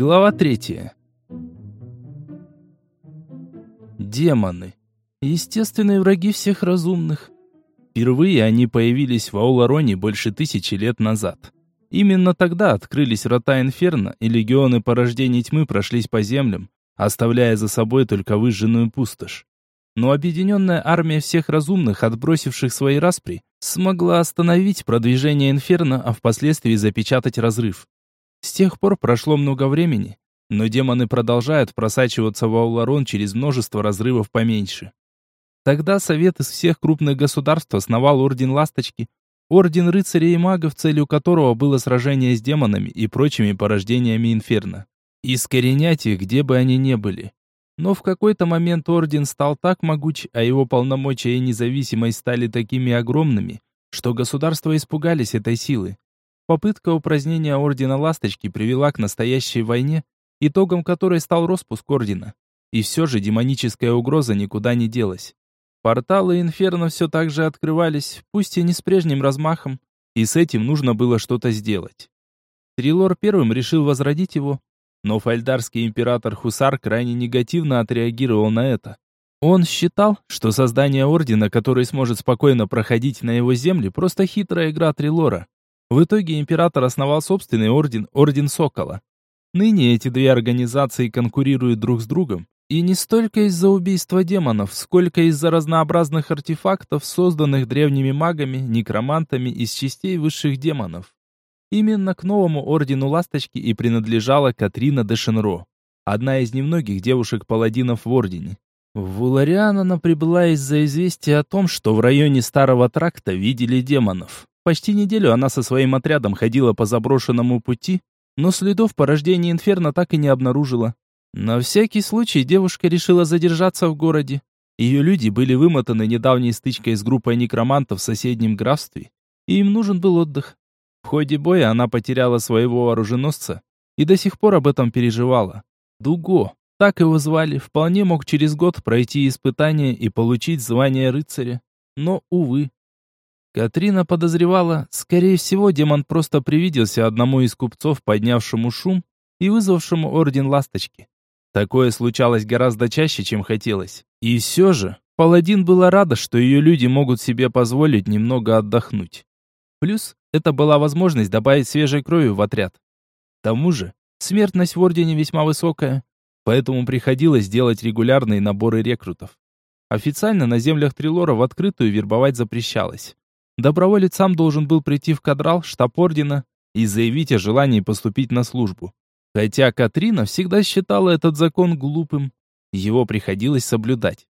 Глава третья. Демоны. Естественные враги всех разумных. Впервые они появились в Аулароне больше тысячи лет назад. Именно тогда открылись врата Инферно, и легионы порождений тьмы прошлись по землям, оставляя за собой только выжженную пустошь. Но объединенная армия всех разумных, отбросивших свои распри, смогла остановить продвижение Инферно, а впоследствии запечатать разрыв. С тех пор прошло много времени, но демоны продолжают просачиваться в Ауларон через множество разрывов поменьше. Тогда совет из всех крупных государств основал Орден Ласточки, Орден рыцарей и магов, целью которого было сражение с демонами и прочими порождениями Инферно. Искоренять их, где бы они ни были. Но в какой-то момент Орден стал так могуч, а его полномочия и независимость стали такими огромными, что государства испугались этой силы. Попытка упразднения Ордена Ласточки привела к настоящей войне, итогом которой стал распуск Ордена. И все же демоническая угроза никуда не делась. Порталы Инферно все так же открывались, пусть и не с прежним размахом, и с этим нужно было что-то сделать. Трилор первым решил возродить его, но фальдарский император Хусар крайне негативно отреагировал на это. Он считал, что создание ордена, который сможет спокойно проходить на его земле, просто хитрая игра Трилора. В итоге император основал собственный орден, Орден Сокола. Ныне эти две организации конкурируют друг с другом, и не столько из-за убийства демонов, сколько из-за разнообразных артефактов, созданных древними магами, некромантами из частей высших демонов. Именно к новому ордену Ласточки и принадлежала Катрина де Шенро, одна из немногих девушек-паладинов в ордене. В Вулариан она прибыла из-за известия о том, что в районе Старого Тракта видели демонов. Почти неделю она со своим отрядом ходила по заброшенному пути, но следов порождения инферно так и не обнаружила. На всякий случай девушка решила задержаться в городе. Ее люди были вымотаны недавней стычкой с группой некромантов в соседнем графстве, и им нужен был отдых. В ходе боя она потеряла своего оруженосца и до сих пор об этом переживала. Дуго, так его звали, вполне мог через год пройти испытание и получить звание рыцаря. Но, увы, Катрина подозревала, скорее всего, демон просто привиделся одному из купцов, поднявшему шум и вызвавшему орден ласточки. Такое случалось гораздо чаще, чем хотелось. И все же, паладин была рада, что ее люди могут себе позволить немного отдохнуть. Плюс, это была возможность добавить свежей крови в отряд. К тому же, смертность в ордене весьма высокая, поэтому приходилось делать регулярные наборы рекрутов. Официально на землях Трилора в открытую вербовать запрещалось. Доброволец сам должен был прийти в кадрал, штаб ордена, и заявить о желании поступить на службу. Хотя Катрина всегда считала этот закон глупым, его приходилось соблюдать.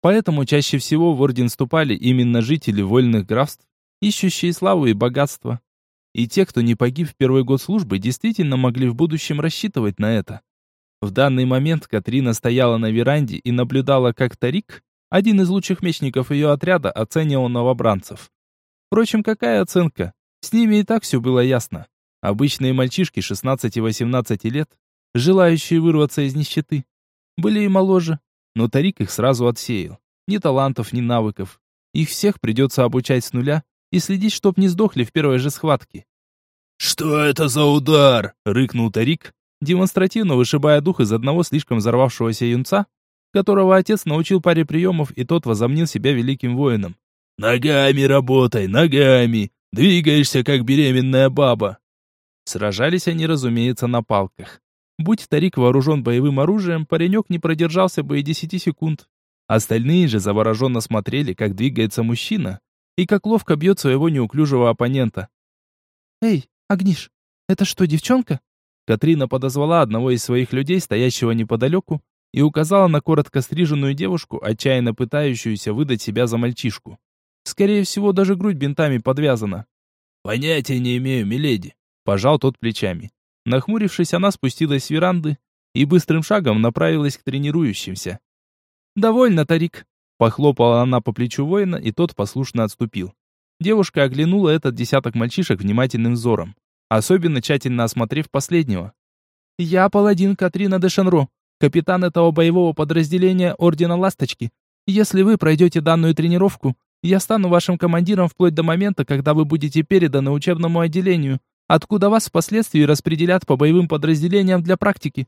Поэтому чаще всего в орден вступали именно жители вольных графств, ищущие славу и богатство. И те, кто не погиб в первый год службы, действительно могли в будущем рассчитывать на это. В данный момент Катрина стояла на веранде и наблюдала, как Тарик, один из лучших мечников ее отряда, оценивал новобранцев. Впрочем, какая оценка? С ними и так все было ясно. Обычные мальчишки 16-18 лет, желающие вырваться из нищеты. Были и моложе, но Тарик их сразу отсеял. Ни талантов, ни навыков. Их всех придется обучать с нуля и следить, чтоб не сдохли в первой же схватке. «Что это за удар?» — рыкнул Тарик, демонстративно вышибая дух из одного слишком взорвавшегося юнца, которого отец научил паре приемов, и тот возомнил себя великим воином. Ногами работай, ногами. Двигаешься, как беременная баба. Сражались они, разумеется, на палках. Будь старик вооружен боевым оружием, паренек не продержался бы и десяти секунд. Остальные же завороженно смотрели, как двигается мужчина и как ловко бьет своего неуклюжего оппонента. «Эй, Агниш, это что, девчонка?» Катрина подозвала одного из своих людей, стоящего неподалеку, и указала на коротко стриженную девушку, отчаянно пытающуюся выдать себя за мальчишку. Скорее всего, даже грудь бинтами подвязана. Понятия не имею, миледи. Пожал тот плечами. Нахмурившись, она спустилась с веранды и быстрым шагом направилась к тренирующимся. «Довольно, Тарик!» Похлопала она по плечу воина, и тот послушно отступил. Девушка оглянула этот десяток мальчишек внимательным взором, особенно тщательно осмотрев последнего. «Я паладин Катрина де Шанро, капитан этого боевого подразделения Ордена Ласточки. Если вы пройдете данную тренировку, я стану вашим командиром вплоть до момента, когда вы будете переданы учебному отделению, откуда вас впоследствии распределят по боевым подразделениям для практики.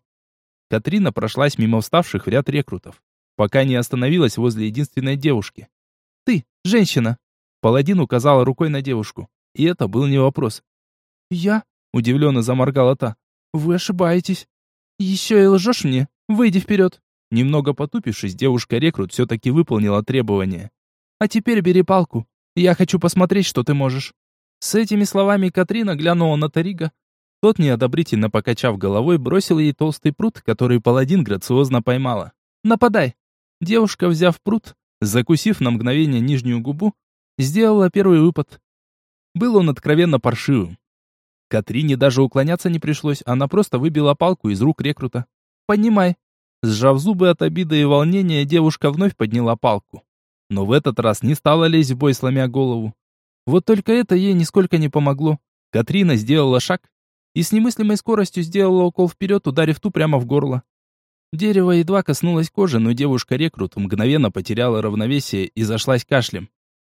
Катрина прошлась мимо вставших в ряд рекрутов, пока не остановилась возле единственной девушки. «Ты, женщина!» Паладин указала рукой на девушку. И это был не вопрос. «Я?» — удивленно заморгала та. «Вы ошибаетесь. Еще и лжешь мне. Выйди вперед!» Немного потупившись, девушка-рекрут все-таки выполнила требование. «А теперь бери палку. Я хочу посмотреть, что ты можешь». С этими словами Катрина глянула на Тарига. Тот, неодобрительно покачав головой, бросил ей толстый пруд, который паладин грациозно поймала. «Нападай!» Девушка, взяв пруд, закусив на мгновение нижнюю губу, сделала первый выпад. Был он откровенно паршивым. Катрине даже уклоняться не пришлось, она просто выбила палку из рук рекрута. «Поднимай!» Сжав зубы от обиды и волнения, девушка вновь подняла палку. Но в этот раз не стала лезть в бой, сломя голову. Вот только это ей нисколько не помогло. Катрина сделала шаг и с немыслимой скоростью сделала укол вперед, ударив ту прямо в горло. Дерево едва коснулось кожи, но девушка-рекрут мгновенно потеряла равновесие и зашлась кашлем.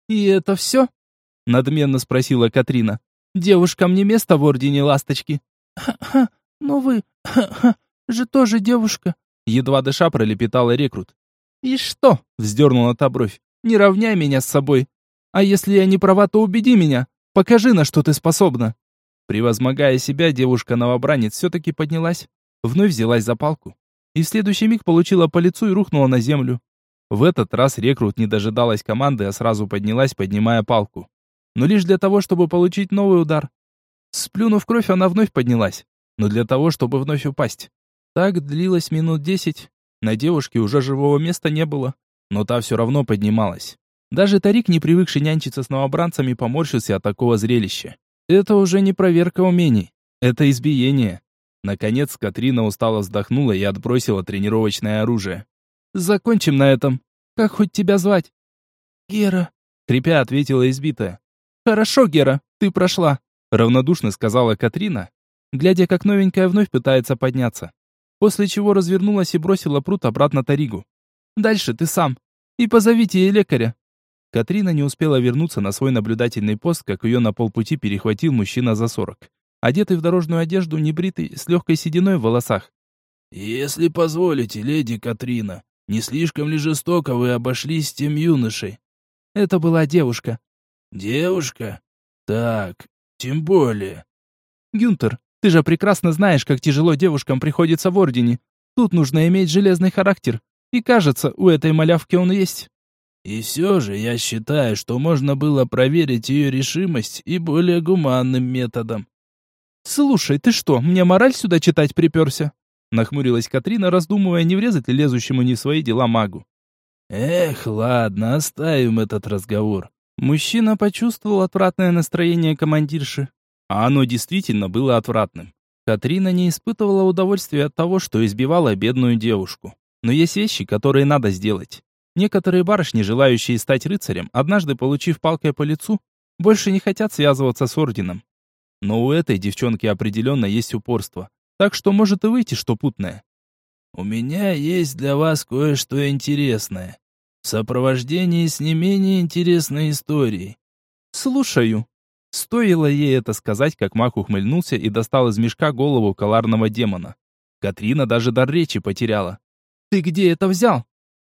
«И это все?» — надменно спросила Катрина. «Девушкам не место в Ордене Ласточки». «Ха-ха, но вы, ха-ха, же тоже девушка», — едва дыша пролепетала рекрут. «И что?» — вздернула та бровь. «Не равняй меня с собой. А если я не права, то убеди меня. Покажи, на что ты способна». Превозмогая себя, девушка-новобранец все-таки поднялась, вновь взялась за палку и в следующий миг получила по лицу и рухнула на землю. В этот раз рекрут не дожидалась команды, а сразу поднялась, поднимая палку. Но лишь для того, чтобы получить новый удар. Сплюнув кровь, она вновь поднялась, но для того, чтобы вновь упасть. Так длилось минут десять. На девушке уже живого места не было, но та все равно поднималась. Даже Тарик, не привыкший нянчиться с новобранцами, поморщился от такого зрелища. Это уже не проверка умений, это избиение. Наконец Катрина устало вздохнула и отбросила тренировочное оружие. «Закончим на этом. Как хоть тебя звать?» «Гера», — крепя ответила избитая. «Хорошо, Гера, ты прошла», — равнодушно сказала Катрина, глядя, как новенькая вновь пытается подняться. После чего развернулась и бросила пруд обратно Таригу. «Дальше ты сам. И позовите ей лекаря. Катрина не успела вернуться на свой наблюдательный пост, как ее на полпути перехватил мужчина за сорок. Одетый в дорожную одежду, небритый, с легкой сединой в волосах. «Если позволите, леди Катрина, не слишком ли жестоко вы обошлись с тем юношей?» «Это была девушка». «Девушка? Так, тем более». «Гюнтер, ты же прекрасно знаешь, как тяжело девушкам приходится в Ордене. Тут нужно иметь железный характер. И кажется, у этой малявки он есть». И все же я считаю, что можно было проверить ее решимость и более гуманным методом. «Слушай, ты что, мне мораль сюда читать приперся?» Нахмурилась Катрина, раздумывая, не врезать ли лезущему не в свои дела магу. «Эх, ладно, оставим этот разговор». Мужчина почувствовал отвратное настроение командирши. А оно действительно было отвратным. Катрина не испытывала удовольствия от того, что избивала бедную девушку. Но есть вещи, которые надо сделать. Некоторые барышни, желающие стать рыцарем, однажды получив палкой по лицу, больше не хотят связываться с орденом. Но у этой девчонки определенно есть упорство, так что может и выйти что путное. «У меня есть для вас кое-что интересное. В сопровождении с не менее интересной историей». «Слушаю». Стоило ей это сказать, как маг ухмыльнулся и достал из мешка голову коларного демона. Катрина даже дар речи потеряла. «Ты где это взял?»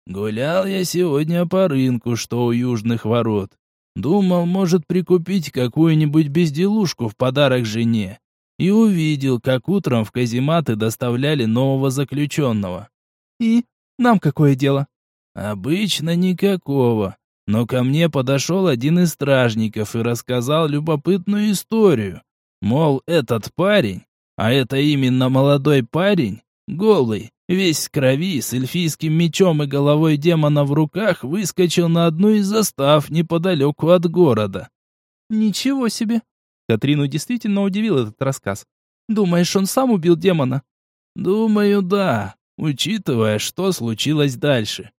Гулял я сегодня по рынку, что у южных ворот. Думал, может прикупить какую-нибудь безделушку в подарок жене. И увидел, как утром в казематы доставляли нового заключенного. И? Нам какое дело? Обычно никакого. Но ко мне подошел один из стражников и рассказал любопытную историю. Мол, этот парень, а это именно молодой парень, голый, Весь в крови, с эльфийским мечом и головой демона в руках, выскочил на одну из застав неподалеку от города. «Ничего себе!» Катрину действительно удивил этот рассказ. «Думаешь, он сам убил демона?» «Думаю, да, учитывая, что случилось дальше».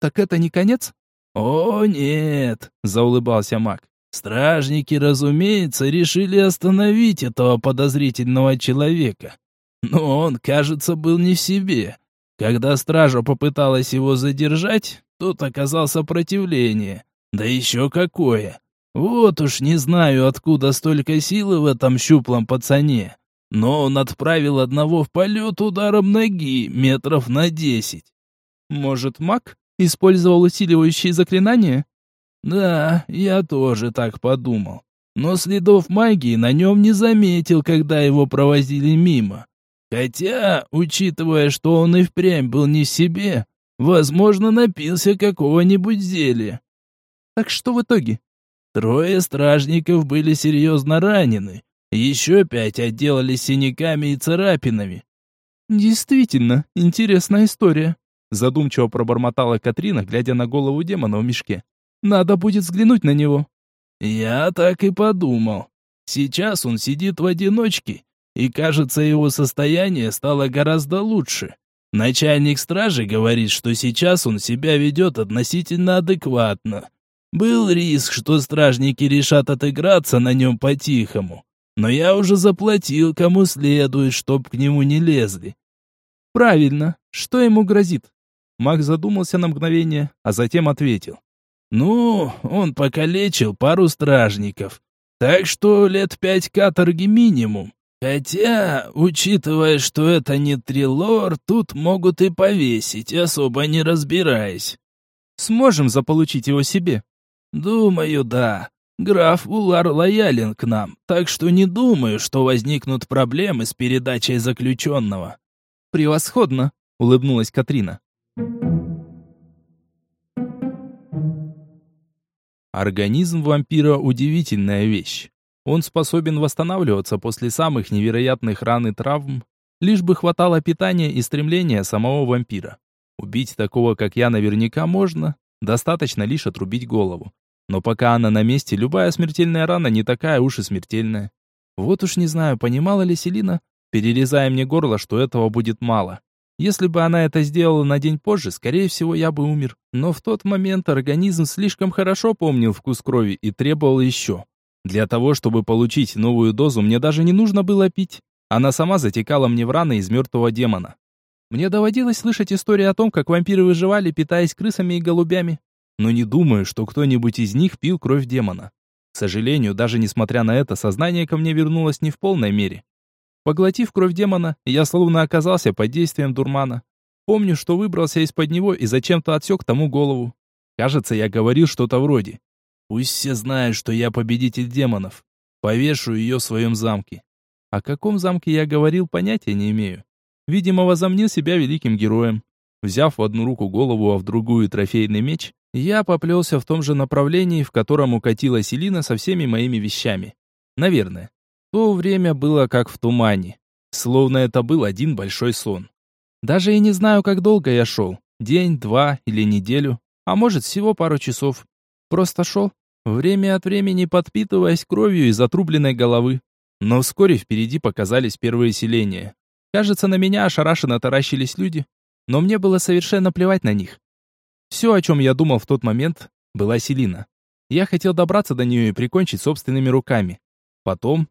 «Так это не конец?» «О, нет!» — заулыбался маг. «Стражники, разумеется, решили остановить этого подозрительного человека. Но он, кажется, был не в себе. Когда стража попыталась его задержать, тут оказал сопротивление. Да еще какое! Вот уж не знаю, откуда столько силы в этом щуплом пацане. Но он отправил одного в полет ударом ноги метров на десять. Может, маг использовал усиливающие заклинания? Да, я тоже так подумал. Но следов магии на нем не заметил, когда его провозили мимо. Хотя, учитывая, что он и впрямь был не в себе, возможно, напился какого-нибудь зелья. Так что в итоге? Трое стражников были серьезно ранены. Еще пять отделались синяками и царапинами. Действительно, интересная история. Задумчиво пробормотала Катрина, глядя на голову демона в мешке. Надо будет взглянуть на него. Я так и подумал. Сейчас он сидит в одиночке, и, кажется, его состояние стало гораздо лучше. Начальник стражи говорит, что сейчас он себя ведет относительно адекватно. Был риск, что стражники решат отыграться на нем по-тихому. Но я уже заплатил кому следует, чтоб к нему не лезли. Правильно. Что ему грозит? Маг задумался на мгновение, а затем ответил. Ну, он покалечил пару стражников. Так что лет пять каторги минимум. Хотя, учитывая, что это не трилор, тут могут и повесить, особо не разбираясь. Сможем заполучить его себе? Думаю, да. Граф Улар лоялен к нам, так что не думаю, что возникнут проблемы с передачей заключенного. Превосходно, улыбнулась Катрина. Организм вампира удивительная вещь. Он способен восстанавливаться после самых невероятных ран и травм, лишь бы хватало питания и стремления самого вампира. Убить такого, как я, наверняка можно, достаточно лишь отрубить голову. Но пока она на месте, любая смертельная рана не такая уж и смертельная. Вот уж не знаю, понимала ли Селина, перерезая мне горло, что этого будет мало. Если бы она это сделала на день позже, скорее всего, я бы умер. Но в тот момент организм слишком хорошо помнил вкус крови и требовал еще. Для того, чтобы получить новую дозу, мне даже не нужно было пить. Она сама затекала мне в раны из мертвого демона. Мне доводилось слышать истории о том, как вампиры выживали, питаясь крысами и голубями. Но не думаю, что кто-нибудь из них пил кровь демона. К сожалению, даже несмотря на это, сознание ко мне вернулось не в полной мере. Поглотив кровь демона, я словно оказался под действием дурмана. Помню, что выбрался из-под него и зачем-то отсек тому голову. Кажется, я говорил что-то вроде. «Пусть все знают, что я победитель демонов. Повешу ее в своем замке». О каком замке я говорил, понятия не имею. Видимо, возомнил себя великим героем. Взяв в одну руку голову, а в другую трофейный меч, я поплелся в том же направлении, в котором укатила Селина со всеми моими вещами. Наверное. То время было как в тумане. Словно это был один большой сон. Даже и не знаю, как долго я шел. День, два или неделю. А может, всего пару часов. Просто шел, время от времени подпитываясь кровью из отрубленной головы. Но вскоре впереди показались первые селения. Кажется, на меня ошарашенно таращились люди. Но мне было совершенно плевать на них. Все, о чем я думал в тот момент, была Селина. Я хотел добраться до нее и прикончить собственными руками. Потом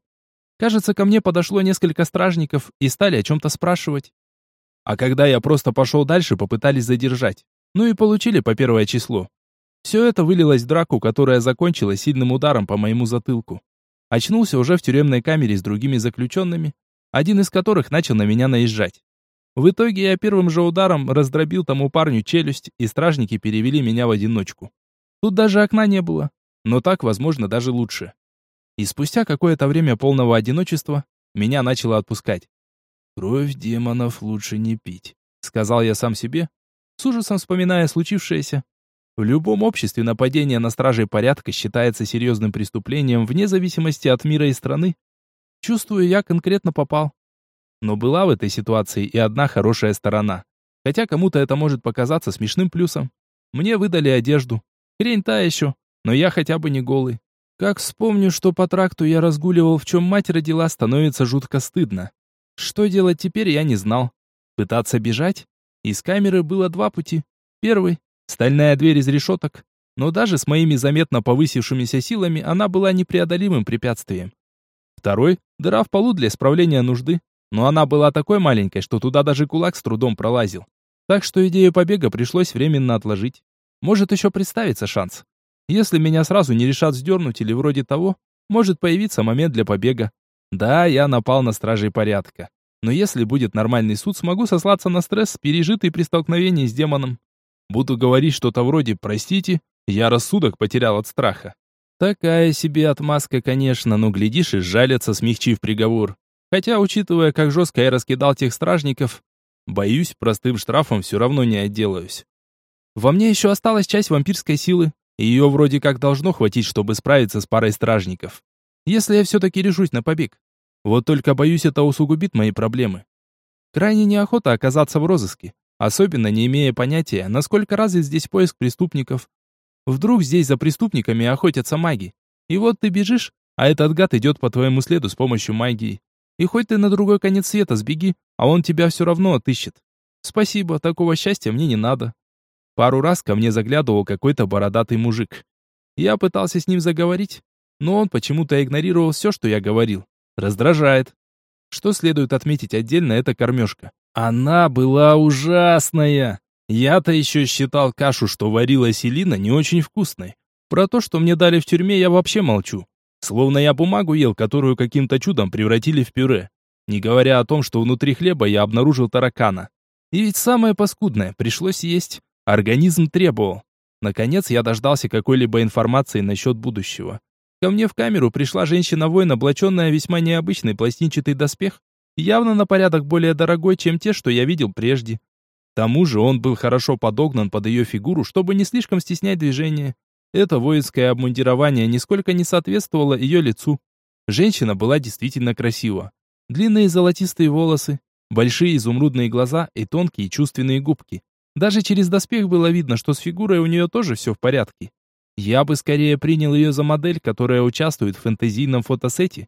Кажется, ко мне подошло несколько стражников и стали о чем-то спрашивать. А когда я просто пошел дальше, попытались задержать. Ну и получили по первое число. Все это вылилось в драку, которая закончилась сильным ударом по моему затылку. Очнулся уже в тюремной камере с другими заключенными, один из которых начал на меня наезжать. В итоге я первым же ударом раздробил тому парню челюсть, и стражники перевели меня в одиночку. Тут даже окна не было, но так, возможно, даже лучше. И спустя какое-то время полного одиночества меня начало отпускать. «Кровь демонов лучше не пить», — сказал я сам себе, с ужасом вспоминая случившееся. В любом обществе нападение на стражей порядка считается серьезным преступлением вне зависимости от мира и страны. Чувствую, я конкретно попал. Но была в этой ситуации и одна хорошая сторона. Хотя кому-то это может показаться смешным плюсом. Мне выдали одежду. Хрень та еще, но я хотя бы не голый. Как вспомню, что по тракту я разгуливал, в чем мать родила, становится жутко стыдно. Что делать теперь, я не знал. Пытаться бежать? Из камеры было два пути. Первый — стальная дверь из решеток. Но даже с моими заметно повысившимися силами она была непреодолимым препятствием. Второй — дыра в полу для исправления нужды. Но она была такой маленькой, что туда даже кулак с трудом пролазил. Так что идею побега пришлось временно отложить. Может еще представиться шанс. Если меня сразу не решат сдернуть или вроде того, может появиться момент для побега. Да, я напал на стражей порядка. Но если будет нормальный суд, смогу сослаться на стресс, пережитый при столкновении с демоном. Буду говорить что-то вроде «простите», я рассудок потерял от страха. Такая себе отмазка, конечно, но глядишь и жалятся, смягчив приговор. Хотя, учитывая, как жестко я раскидал тех стражников, боюсь, простым штрафом все равно не отделаюсь. Во мне еще осталась часть вампирской силы, и ее вроде как должно хватить, чтобы справиться с парой стражников. Если я все-таки решусь на побег. Вот только боюсь, это усугубит мои проблемы. Крайне неохота оказаться в розыске, особенно не имея понятия, насколько развит здесь поиск преступников. Вдруг здесь за преступниками охотятся маги. И вот ты бежишь, а этот гад идет по твоему следу с помощью магии. И хоть ты на другой конец света сбеги, а он тебя все равно отыщет. Спасибо, такого счастья мне не надо. Пару раз ко мне заглядывал какой-то бородатый мужик. Я пытался с ним заговорить, но он почему-то игнорировал все, что я говорил. Раздражает. Что следует отметить отдельно, это кормежка. Она была ужасная. Я-то еще считал кашу, что варила Селина, не очень вкусной. Про то, что мне дали в тюрьме, я вообще молчу. Словно я бумагу ел, которую каким-то чудом превратили в пюре. Не говоря о том, что внутри хлеба я обнаружил таракана. И ведь самое паскудное, пришлось есть. Организм требовал. Наконец я дождался какой-либо информации насчет будущего. Ко мне в камеру пришла женщина-воин, облаченная весьма необычный пластинчатый доспех, явно на порядок более дорогой, чем те, что я видел прежде. К тому же он был хорошо подогнан под ее фигуру, чтобы не слишком стеснять движение. Это воинское обмундирование нисколько не соответствовало ее лицу. Женщина была действительно красива. Длинные золотистые волосы, большие изумрудные глаза и тонкие чувственные губки. Даже через доспех было видно, что с фигурой у нее тоже все в порядке. Я бы скорее принял ее за модель, которая участвует в фэнтезийном фотосете.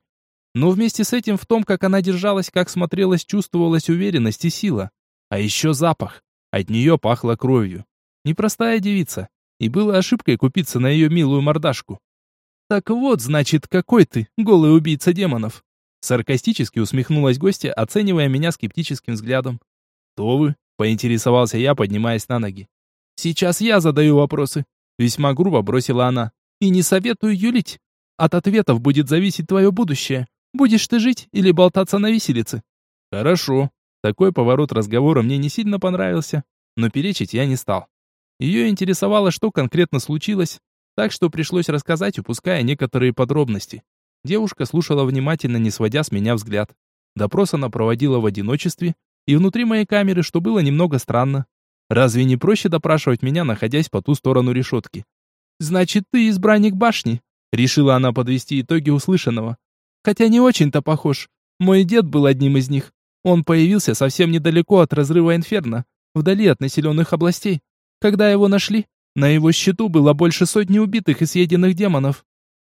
Но вместе с этим в том, как она держалась, как смотрелась, чувствовалась уверенность и сила. А еще запах. От нее пахло кровью. Непростая девица. И было ошибкой купиться на ее милую мордашку. «Так вот, значит, какой ты, голый убийца демонов!» Саркастически усмехнулась гостья, оценивая меня скептическим взглядом. «Кто вы?» Поинтересовался я, поднимаясь на ноги. «Сейчас я задаю вопросы», — весьма грубо бросила она. «И не советую юлить. От ответов будет зависеть твое будущее. Будешь ты жить или болтаться на виселице?» «Хорошо». Такой поворот разговора мне не сильно понравился, но перечить я не стал. Ее интересовало, что конкретно случилось, так что пришлось рассказать, упуская некоторые подробности. Девушка слушала внимательно, не сводя с меня взгляд. Допрос она проводила в одиночестве, и внутри моей камеры, что было немного странно. Разве не проще допрашивать меня, находясь по ту сторону решетки? «Значит, ты избранник башни?» Решила она подвести итоги услышанного. «Хотя не очень-то похож. Мой дед был одним из них. Он появился совсем недалеко от разрыва Инферно, вдали от населенных областей. Когда его нашли, на его счету было больше сотни убитых и съеденных демонов.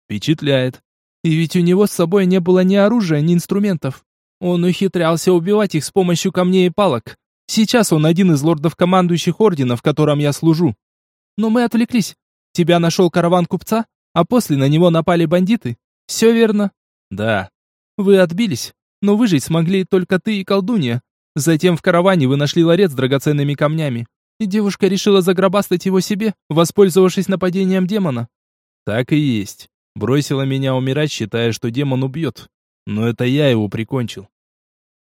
Впечатляет. И ведь у него с собой не было ни оружия, ни инструментов. Он ухитрялся убивать их с помощью камней и палок. Сейчас он один из лордов-командующих ордена, в котором я служу. Но мы отвлеклись. Тебя нашел караван купца, а после на него напали бандиты. Все верно? Да. Вы отбились, но выжить смогли только ты и колдунья. Затем в караване вы нашли ларец с драгоценными камнями. И девушка решила загробастать его себе, воспользовавшись нападением демона. Так и есть. Бросила меня умирать, считая, что демон убьет. Но это я его прикончил.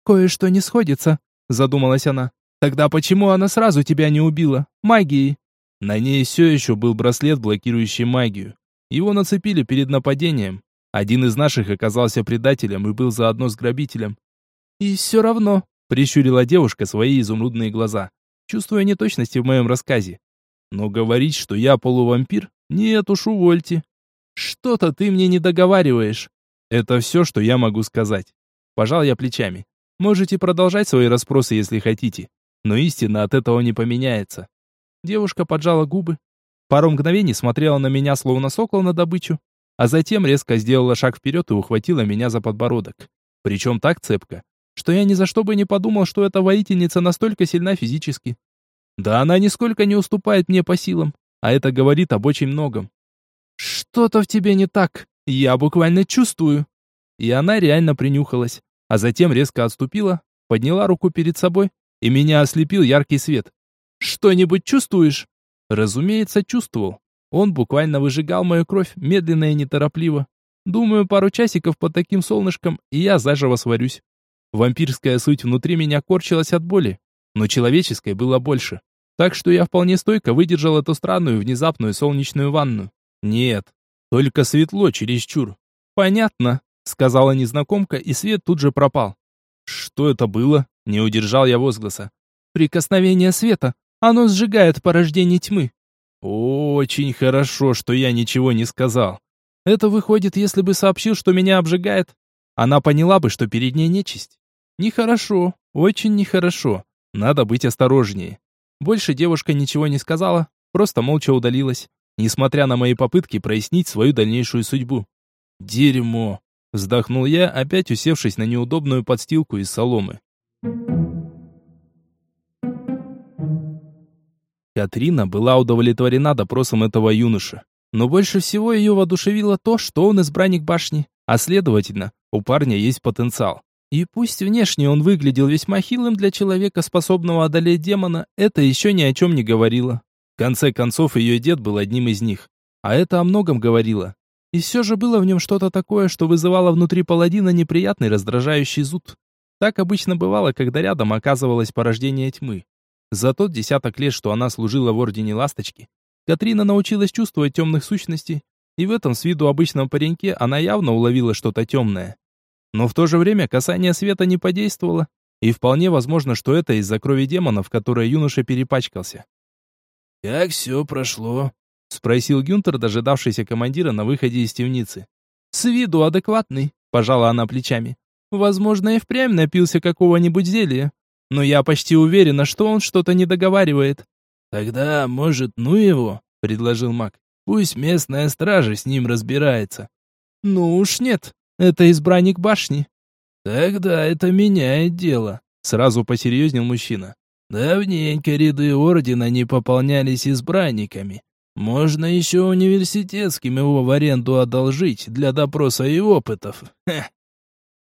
«Кое-что не сходится», — задумалась она. «Тогда почему она сразу тебя не убила? Магией?» На ней все еще был браслет, блокирующий магию. Его нацепили перед нападением. Один из наших оказался предателем и был заодно с грабителем. «И все равно», — прищурила девушка свои изумрудные глаза, чувствуя неточности в моем рассказе. «Но говорить, что я полувампир? Нет уж, увольте. Что-то ты мне не договариваешь. Это все, что я могу сказать. Пожал я плечами. Можете продолжать свои расспросы, если хотите. Но истина от этого не поменяется. Девушка поджала губы. Пару мгновений смотрела на меня, словно сокол на добычу. А затем резко сделала шаг вперед и ухватила меня за подбородок. Причем так цепко, что я ни за что бы не подумал, что эта воительница настолько сильна физически. Да она нисколько не уступает мне по силам, а это говорит об очень многом. «Что-то в тебе не так», я буквально чувствую. И она реально принюхалась, а затем резко отступила, подняла руку перед собой, и меня ослепил яркий свет. Что-нибудь чувствуешь? Разумеется, чувствовал. Он буквально выжигал мою кровь, медленно и неторопливо. Думаю, пару часиков под таким солнышком, и я заживо сварюсь. Вампирская суть внутри меня корчилась от боли, но человеческой было больше. Так что я вполне стойко выдержал эту странную внезапную солнечную ванну. Нет, только светло чересчур. Понятно, сказала незнакомка, и свет тут же пропал. Что это было? Не удержал я возгласа. Прикосновение света. Оно сжигает порождение тьмы. Очень хорошо, что я ничего не сказал. Это выходит, если бы сообщил, что меня обжигает, она поняла бы, что перед ней нечисть. Нехорошо, очень нехорошо. Надо быть осторожнее. Больше девушка ничего не сказала, просто молча удалилась, несмотря на мои попытки прояснить свою дальнейшую судьбу. Дерьмо, вздохнул я, опять усевшись на неудобную подстилку из соломы. Катрина была удовлетворена допросом этого юноши. Но больше всего ее воодушевило то, что он избранник башни, а следовательно, у парня есть потенциал. И пусть внешне он выглядел весьма хилым для человека, способного одолеть демона, это еще ни о чем не говорило. В конце концов, ее дед был одним из них. А это о многом говорило. И все же было в нем что-то такое, что вызывало внутри паладина неприятный раздражающий зуд. Так обычно бывало, когда рядом оказывалось порождение тьмы. За тот десяток лет, что она служила в Ордене Ласточки, Катрина научилась чувствовать темных сущностей, и в этом с виду обычном пареньке она явно уловила что-то темное. Но в то же время касание света не подействовало, и вполне возможно, что это из-за крови демонов, которой юноша перепачкался. «Как все прошло?» — спросил Гюнтер, дожидавшийся командира на выходе из темницы. «С виду адекватный», — пожала она плечами. «Возможно, и впрямь напился какого-нибудь зелья. Но я почти уверена, что он что-то не договаривает. «Тогда, может, ну его?» — предложил маг. «Пусть местная стража с ним разбирается». «Ну уж нет, это избранник башни». «Тогда это меняет дело», — сразу посерьезнел мужчина. «Давненько ряды ордена не пополнялись избранниками. Можно еще университетским его в аренду одолжить для допроса и опытов. Хе.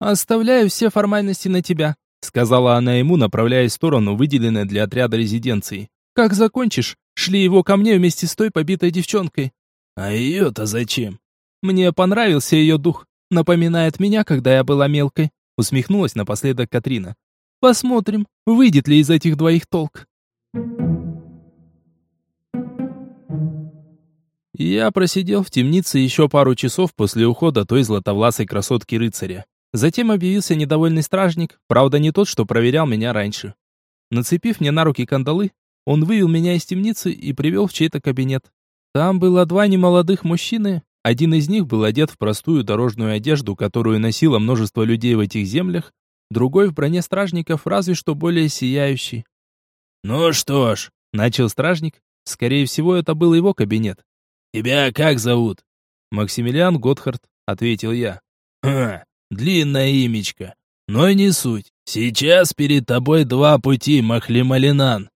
«Оставляю все формальности на тебя», — сказала она ему, направляясь в сторону, выделенной для отряда резиденции. Как закончишь, шли его ко мне вместе с той побитой девчонкой. А ее-то зачем? Мне понравился ее дух. Напоминает меня, когда я была мелкой. Усмехнулась напоследок Катрина. Посмотрим, выйдет ли из этих двоих толк. Я просидел в темнице еще пару часов после ухода той златовласой красотки-рыцаря. Затем объявился недовольный стражник, правда не тот, что проверял меня раньше. Нацепив мне на руки кандалы, он вывел меня из темницы и привел в чей-то кабинет. Там было два немолодых мужчины. Один из них был одет в простую дорожную одежду, которую носило множество людей в этих землях, другой в броне стражников, разве что более сияющий. «Ну что ж», — начал стражник, скорее всего, это был его кабинет. «Тебя как зовут?» «Максимилиан Готхард», — ответил я. «Хм, длинное имечко, но не суть. Сейчас перед тобой два пути, Махлималинан.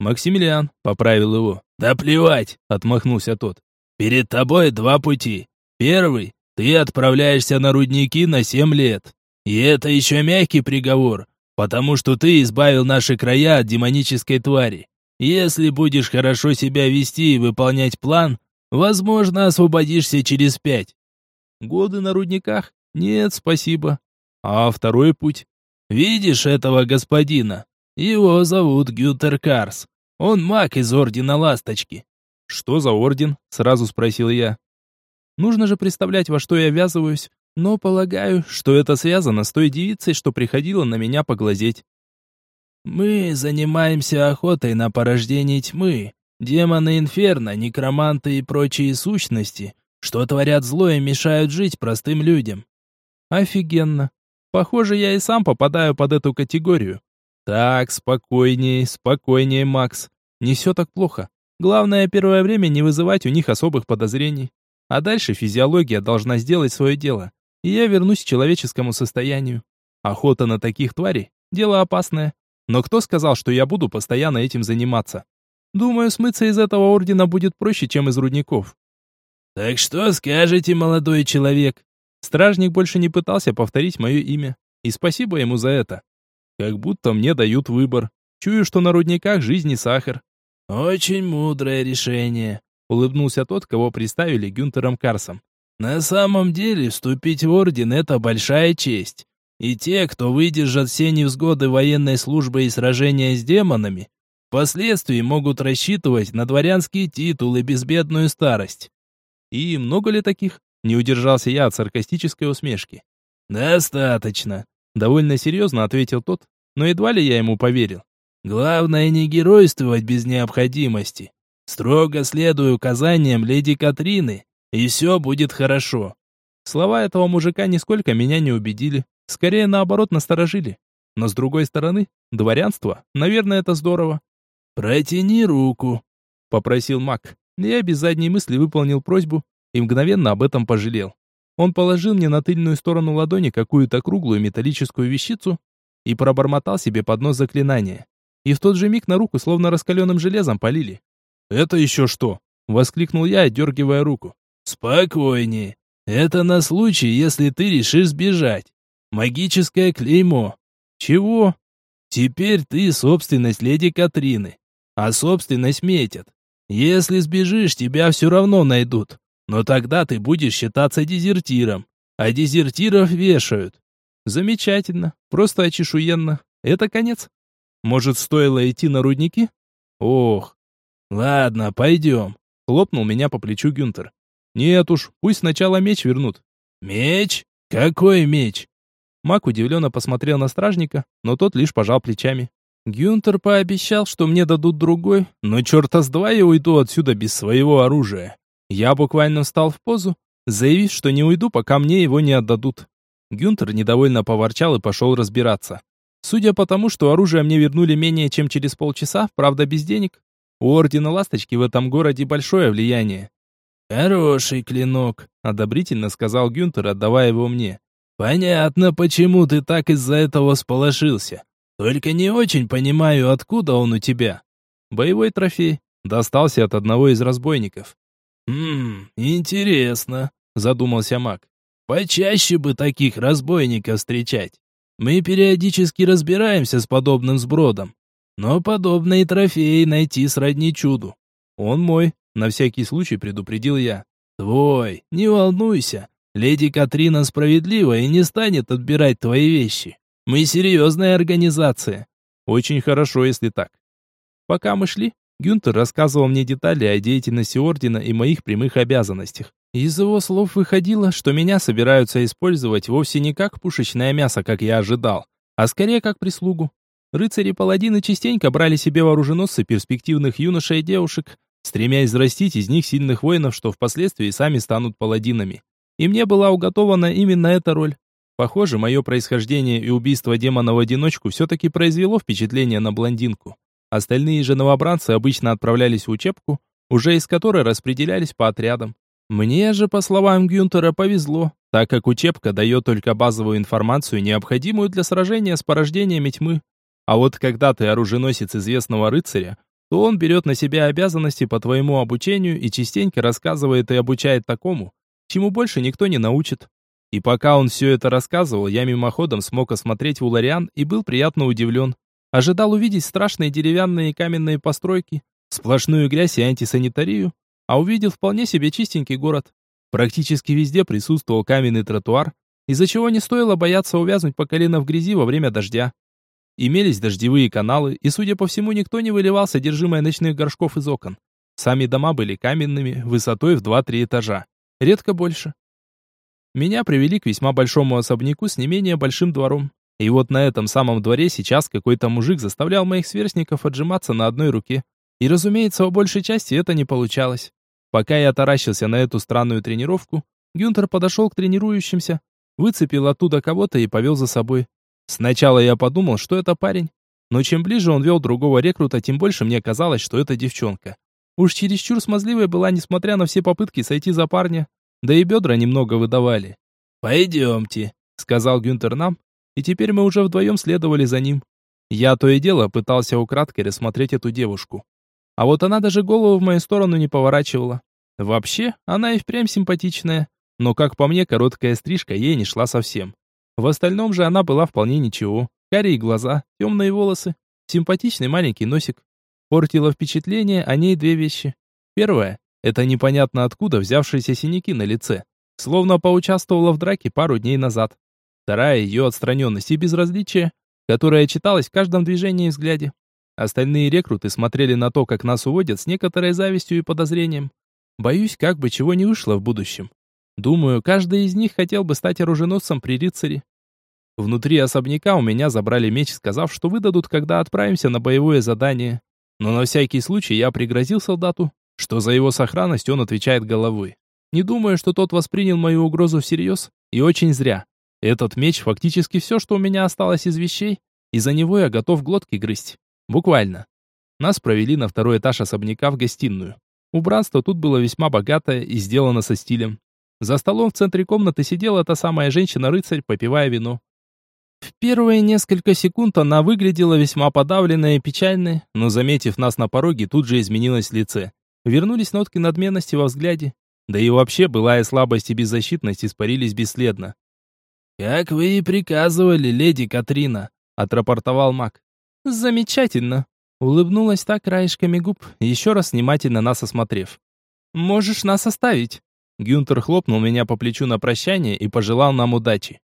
«Максимилиан», — поправил его. «Да плевать», — отмахнулся тот. «Перед тобой два пути. Первый — ты отправляешься на рудники на семь лет. И это еще мягкий приговор, потому что ты избавил наши края от демонической твари. Если будешь хорошо себя вести и выполнять план, возможно, освободишься через пять». «Годы на рудниках? Нет, спасибо. А второй путь?» «Видишь этого господина? Его зовут Гютер Карс. Он маг из Ордена Ласточки». «Что за орден?» — сразу спросил я. «Нужно же представлять, во что я ввязываюсь, но полагаю, что это связано с той девицей, что приходила на меня поглазеть». «Мы занимаемся охотой на порождение тьмы, демоны инферно, некроманты и прочие сущности, что творят зло и мешают жить простым людям». «Офигенно. Похоже, я и сам попадаю под эту категорию. Так, спокойнее, спокойнее, Макс. Не все так плохо. Главное, первое время не вызывать у них особых подозрений. А дальше физиология должна сделать свое дело. И я вернусь к человеческому состоянию. Охота на таких тварей – дело опасное. Но кто сказал, что я буду постоянно этим заниматься? Думаю, смыться из этого ордена будет проще, чем из рудников. «Так что скажете, молодой человек?» Стражник больше не пытался повторить мое имя. И спасибо ему за это. Как будто мне дают выбор. Чую, что на рудниках жизни сахар. Очень мудрое решение, улыбнулся тот, кого представили Гюнтером Карсом. На самом деле, вступить в орден – это большая честь. И те, кто выдержат все невзгоды военной службы и сражения с демонами, впоследствии могут рассчитывать на дворянские титулы и безбедную старость. И много ли таких? Не удержался я от саркастической усмешки. «Достаточно», — довольно серьезно ответил тот, но едва ли я ему поверил. «Главное не геройствовать без необходимости. Строго следуй указаниям леди Катрины и все будет хорошо». Слова этого мужика нисколько меня не убедили, скорее наоборот насторожили. Но с другой стороны, дворянство, наверное, это здорово. «Протяни руку», — попросил маг. Я без задней мысли выполнил просьбу и мгновенно об этом пожалел. Он положил мне на тыльную сторону ладони какую-то круглую металлическую вещицу и пробормотал себе под нос заклинание. И в тот же миг на руку словно раскаленным железом полили. «Это еще что?» — воскликнул я, отдергивая руку. «Спокойнее. Это на случай, если ты решишь сбежать. Магическое клеймо». «Чего?» «Теперь ты собственность леди Катрины, а собственность метят. Если сбежишь, тебя все равно найдут. Но тогда ты будешь считаться дезертиром, а дезертиров вешают». «Замечательно. Просто очешуенно. Это конец. Может, стоило идти на рудники?» «Ох». «Ладно, пойдем», — хлопнул меня по плечу Гюнтер. Нет уж, пусть сначала меч вернут. Меч? Какой меч? Мак удивленно посмотрел на стражника, но тот лишь пожал плечами. Гюнтер пообещал, что мне дадут другой, но черта с два я уйду отсюда без своего оружия. Я буквально встал в позу, заявив, что не уйду, пока мне его не отдадут. Гюнтер недовольно поворчал и пошел разбираться. Судя по тому, что оружие мне вернули менее чем через полчаса, правда без денег, у Ордена Ласточки в этом городе большое влияние. «Хороший клинок», — одобрительно сказал Гюнтер, отдавая его мне. «Понятно, почему ты так из-за этого сполошился. Только не очень понимаю, откуда он у тебя». «Боевой трофей. Достался от одного из разбойников». «Хм, интересно», — задумался маг. «Почаще бы таких разбойников встречать. Мы периодически разбираемся с подобным сбродом. Но подобные трофеи найти сродни чуду». «Он мой», на всякий случай предупредил я. «Твой, не волнуйся. Леди Катрина справедлива и не станет отбирать твои вещи. Мы серьезная организация». «Очень хорошо, если так». Пока мы шли, Гюнтер рассказывал мне детали о деятельности Ордена и моих прямых обязанностях. Из его слов выходило, что меня собираются использовать вовсе не как пушечное мясо, как я ожидал, а скорее как прислугу. Рыцари-паладины частенько брали себе вооруженосцы перспективных юношей и девушек, стремясь взрастить из них сильных воинов, что впоследствии сами станут паладинами. И мне была уготована именно эта роль. Похоже, мое происхождение и убийство демона в одиночку все-таки произвело впечатление на блондинку. Остальные же новобранцы обычно отправлялись в учебку, уже из которой распределялись по отрядам. Мне же, по словам Гюнтера, повезло, так как учебка дает только базовую информацию, необходимую для сражения с порождениями тьмы. А вот когда ты оруженосец известного рыцаря, то он берет на себя обязанности по твоему обучению и частенько рассказывает и обучает такому, чему больше никто не научит. И пока он все это рассказывал, я мимоходом смог осмотреть Улариан и был приятно удивлен. Ожидал увидеть страшные деревянные и каменные постройки, сплошную грязь и антисанитарию, а увидел вполне себе чистенький город. Практически везде присутствовал каменный тротуар, из-за чего не стоило бояться увязнуть по колено в грязи во время дождя. Имелись дождевые каналы, и, судя по всему, никто не выливал содержимое ночных горшков из окон. Сами дома были каменными, высотой в 2-3 этажа. Редко больше. Меня привели к весьма большому особняку с не менее большим двором. И вот на этом самом дворе сейчас какой-то мужик заставлял моих сверстников отжиматься на одной руке. И, разумеется, в большей части это не получалось. Пока я таращился на эту странную тренировку, Гюнтер подошел к тренирующимся, выцепил оттуда кого-то и повел за собой. Сначала я подумал, что это парень, но чем ближе он вел другого рекрута, тем больше мне казалось, что это девчонка. Уж чересчур смазливая была, несмотря на все попытки сойти за парня, да и бедра немного выдавали. «Пойдемте», — сказал Гюнтер нам, и теперь мы уже вдвоем следовали за ним. Я то и дело пытался украдкой рассмотреть эту девушку. А вот она даже голову в мою сторону не поворачивала. Вообще, она и впрямь симпатичная, но, как по мне, короткая стрижка ей не шла совсем. В остальном же она была вполне ничего. Карие глаза, темные волосы, симпатичный маленький носик. Портило впечатление о ней две вещи. Первое. Это непонятно откуда взявшиеся синяки на лице. Словно поучаствовала в драке пару дней назад. Вторая ее отстраненность и безразличие, которое читалось в каждом движении и взгляде. Остальные рекруты смотрели на то, как нас уводят с некоторой завистью и подозрением. Боюсь, как бы чего не вышло в будущем. Думаю, каждый из них хотел бы стать оруженосцем при рыцаре. Внутри особняка у меня забрали меч, сказав, что выдадут, когда отправимся на боевое задание. Но на всякий случай я пригрозил солдату, что за его сохранность он отвечает головой. Не думаю, что тот воспринял мою угрозу всерьез, и очень зря. Этот меч фактически все, что у меня осталось из вещей, и за него я готов глотки грызть. Буквально. Нас провели на второй этаж особняка в гостиную. Убранство тут было весьма богатое и сделано со стилем. За столом в центре комнаты сидела та самая женщина-рыцарь, попивая вино. В первые несколько секунд она выглядела весьма подавленной и печальной, но, заметив нас на пороге, тут же изменилось лице. Вернулись нотки надменности во взгляде. Да и вообще былая слабость и беззащитность испарились бесследно. «Как вы и приказывали, леди Катрина», — отрапортовал маг. «Замечательно», — улыбнулась так краешками губ, еще раз внимательно нас осмотрев. «Можешь нас оставить». Гюнтер хлопнул меня по плечу на прощание и пожелал нам удачи.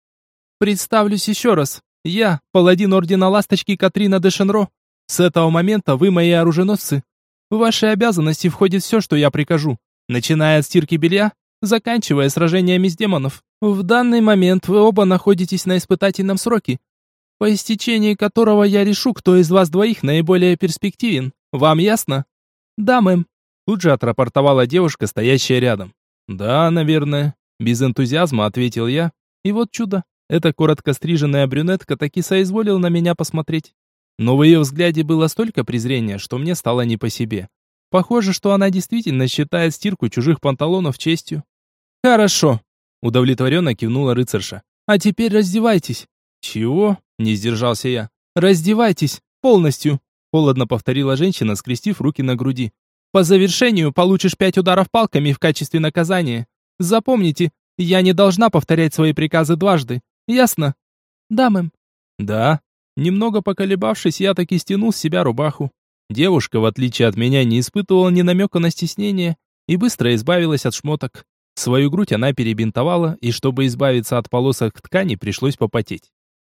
«Представлюсь еще раз. Я, паладин Ордена Ласточки Катрина де Шенро. С этого момента вы мои оруженосцы. В ваши обязанности входит все, что я прикажу, начиная от стирки белья, заканчивая сражениями с демонов. В данный момент вы оба находитесь на испытательном сроке, по истечении которого я решу, кто из вас двоих наиболее перспективен. Вам ясно? Да, мэм. Тут же отрапортовала девушка, стоящая рядом. «Да, наверное», — без энтузиазма ответил я. И вот чудо, эта коротко стриженная брюнетка таки соизволила на меня посмотреть. Но в ее взгляде было столько презрения, что мне стало не по себе. Похоже, что она действительно считает стирку чужих панталонов честью. «Хорошо», — удовлетворенно кивнула рыцарша. «А теперь раздевайтесь». «Чего?» — не сдержался я. «Раздевайтесь, полностью», — холодно повторила женщина, скрестив руки на груди. По завершению получишь пять ударов палками в качестве наказания. Запомните, я не должна повторять свои приказы дважды. Ясно? Да, мэм. Да. Немного поколебавшись, я таки стянул с себя рубаху. Девушка, в отличие от меня, не испытывала ни намека на стеснение и быстро избавилась от шмоток. Свою грудь она перебинтовала, и чтобы избавиться от полосок ткани, пришлось попотеть.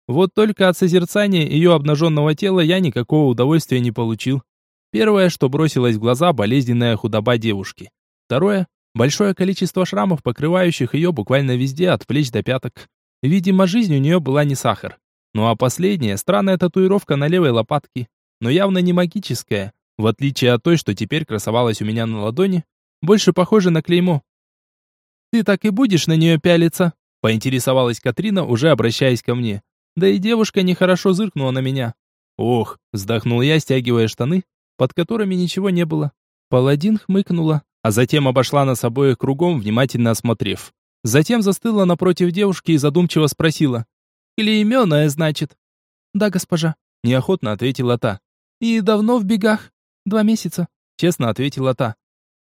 Вот только от созерцания ее обнаженного тела я никакого удовольствия не получил. Первое, что бросилось в глаза, болезненная худоба девушки. Второе, большое количество шрамов, покрывающих ее буквально везде, от плеч до пяток. Видимо, жизнь у нее была не сахар. Ну а последняя, странная татуировка на левой лопатке, но явно не магическая, в отличие от той, что теперь красовалась у меня на ладони, больше похожа на клеймо. «Ты так и будешь на нее пялиться?» — поинтересовалась Катрина, уже обращаясь ко мне. Да и девушка нехорошо зыркнула на меня. «Ох!» — вздохнул я, стягивая штаны, под которыми ничего не было. Паладин хмыкнула, а затем обошла нас обоих кругом, внимательно осмотрев. Затем застыла напротив девушки и задумчиво спросила. «Клейменная, значит?» «Да, госпожа», — неохотно ответила та. «И давно в бегах?» «Два месяца», — честно ответила та.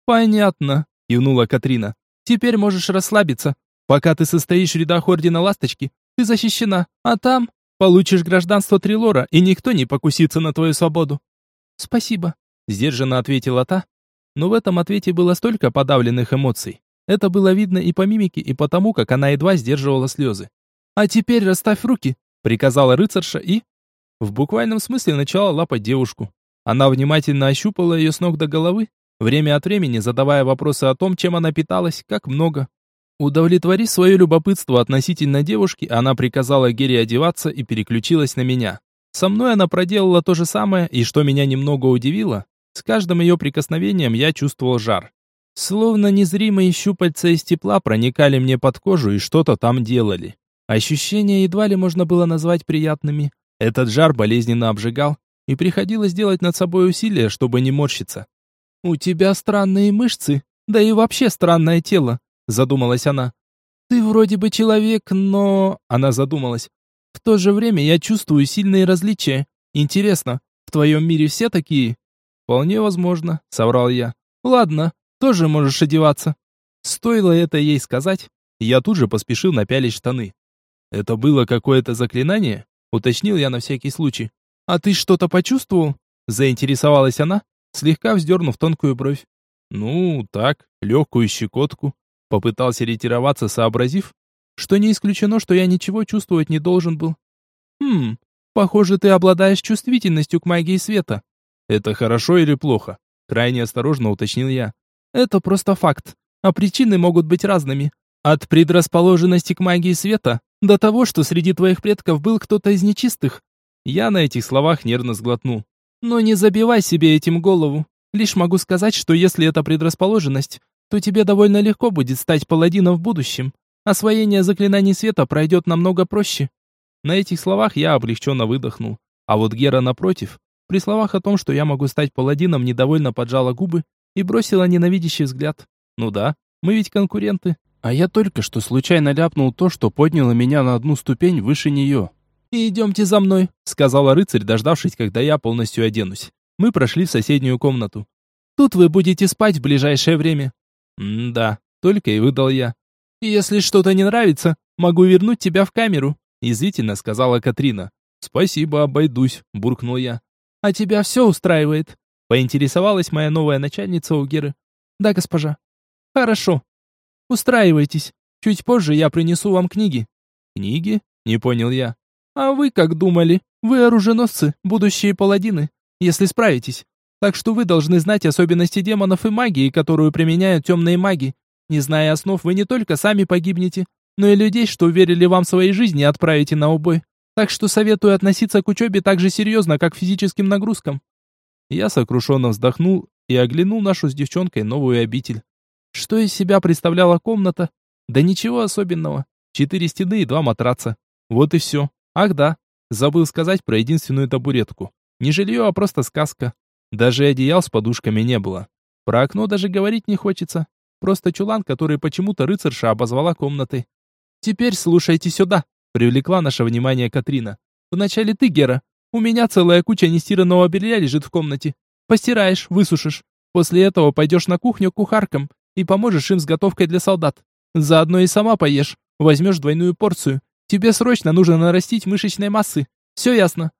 «Понятно», — кивнула Катрина. «Теперь можешь расслабиться. Пока ты состоишь в рядах Ордена Ласточки, ты защищена, а там получишь гражданство Трилора, и никто не покусится на твою свободу. «Спасибо», — сдержанно ответила та. Но в этом ответе было столько подавленных эмоций. Это было видно и по мимике, и по тому, как она едва сдерживала слезы. «А теперь расставь руки», — приказала рыцарша и... В буквальном смысле начала лапать девушку. Она внимательно ощупала ее с ног до головы, время от времени задавая вопросы о том, чем она питалась, как много. Удовлетворив свое любопытство относительно девушки, она приказала Гере одеваться и переключилась на меня. Со мной она проделала то же самое, и что меня немного удивило, с каждым ее прикосновением я чувствовал жар. Словно незримые щупальца из тепла проникали мне под кожу и что-то там делали. Ощущения едва ли можно было назвать приятными. Этот жар болезненно обжигал, и приходилось делать над собой усилия, чтобы не морщиться. «У тебя странные мышцы, да и вообще странное тело», — задумалась она. «Ты вроде бы человек, но...» Она задумалась. В то же время я чувствую сильные различия. Интересно, в твоем мире все такие? Вполне возможно, соврал я. Ладно, тоже можешь одеваться. Стоило это ей сказать, я тут же поспешил напялить штаны. Это было какое-то заклинание? Уточнил я на всякий случай. А ты что-то почувствовал? Заинтересовалась она, слегка вздернув тонкую бровь. Ну, так, легкую щекотку. Попытался ретироваться, сообразив, что не исключено, что я ничего чувствовать не должен был. Хм, похоже, ты обладаешь чувствительностью к магии света. Это хорошо или плохо? Крайне осторожно уточнил я. Это просто факт, а причины могут быть разными. От предрасположенности к магии света до того, что среди твоих предков был кто-то из нечистых. Я на этих словах нервно сглотнул. Но не забивай себе этим голову. Лишь могу сказать, что если это предрасположенность, то тебе довольно легко будет стать паладином в будущем. Освоение заклинаний света пройдет намного проще. На этих словах я облегченно выдохнул. А вот Гера, напротив, при словах о том, что я могу стать паладином, недовольно поджала губы и бросила ненавидящий взгляд. Ну да, мы ведь конкуренты. А я только что случайно ляпнул то, что подняло меня на одну ступень выше нее. «Идемте за мной», — сказала рыцарь, дождавшись, когда я полностью оденусь. Мы прошли в соседнюю комнату. «Тут вы будете спать в ближайшее время». «М-да», — только и выдал я. «Если что-то не нравится, могу вернуть тебя в камеру», — язвительно сказала Катрина. «Спасибо, обойдусь», — буркнул я. «А тебя все устраивает?» — поинтересовалась моя новая начальница у Геры. «Да, госпожа». «Хорошо. Устраивайтесь. Чуть позже я принесу вам книги». «Книги?» — не понял я. «А вы как думали? Вы оруженосцы, будущие паладины, если справитесь. Так что вы должны знать особенности демонов и магии, которую применяют темные маги. Не зная основ, вы не только сами погибнете, но и людей, что верили вам своей жизни, отправите на убой. Так что советую относиться к учебе так же серьезно, как к физическим нагрузкам». Я сокрушенно вздохнул и оглянул нашу с девчонкой новую обитель. Что из себя представляла комната? Да ничего особенного. Четыре стены и два матраца. Вот и все. Ах да, забыл сказать про единственную табуретку. Не жилье, а просто сказка. Даже одеял с подушками не было. Про окно даже говорить не хочется. Просто чулан, который почему-то рыцарша обозвала комнатой. «Теперь слушайте сюда», — привлекла наше внимание Катрина. «Вначале ты, Гера. У меня целая куча нестиранного белья лежит в комнате. Постираешь, высушишь. После этого пойдешь на кухню к кухаркам и поможешь им с готовкой для солдат. Заодно и сама поешь. Возьмешь двойную порцию. Тебе срочно нужно нарастить мышечной массы. Все ясно?»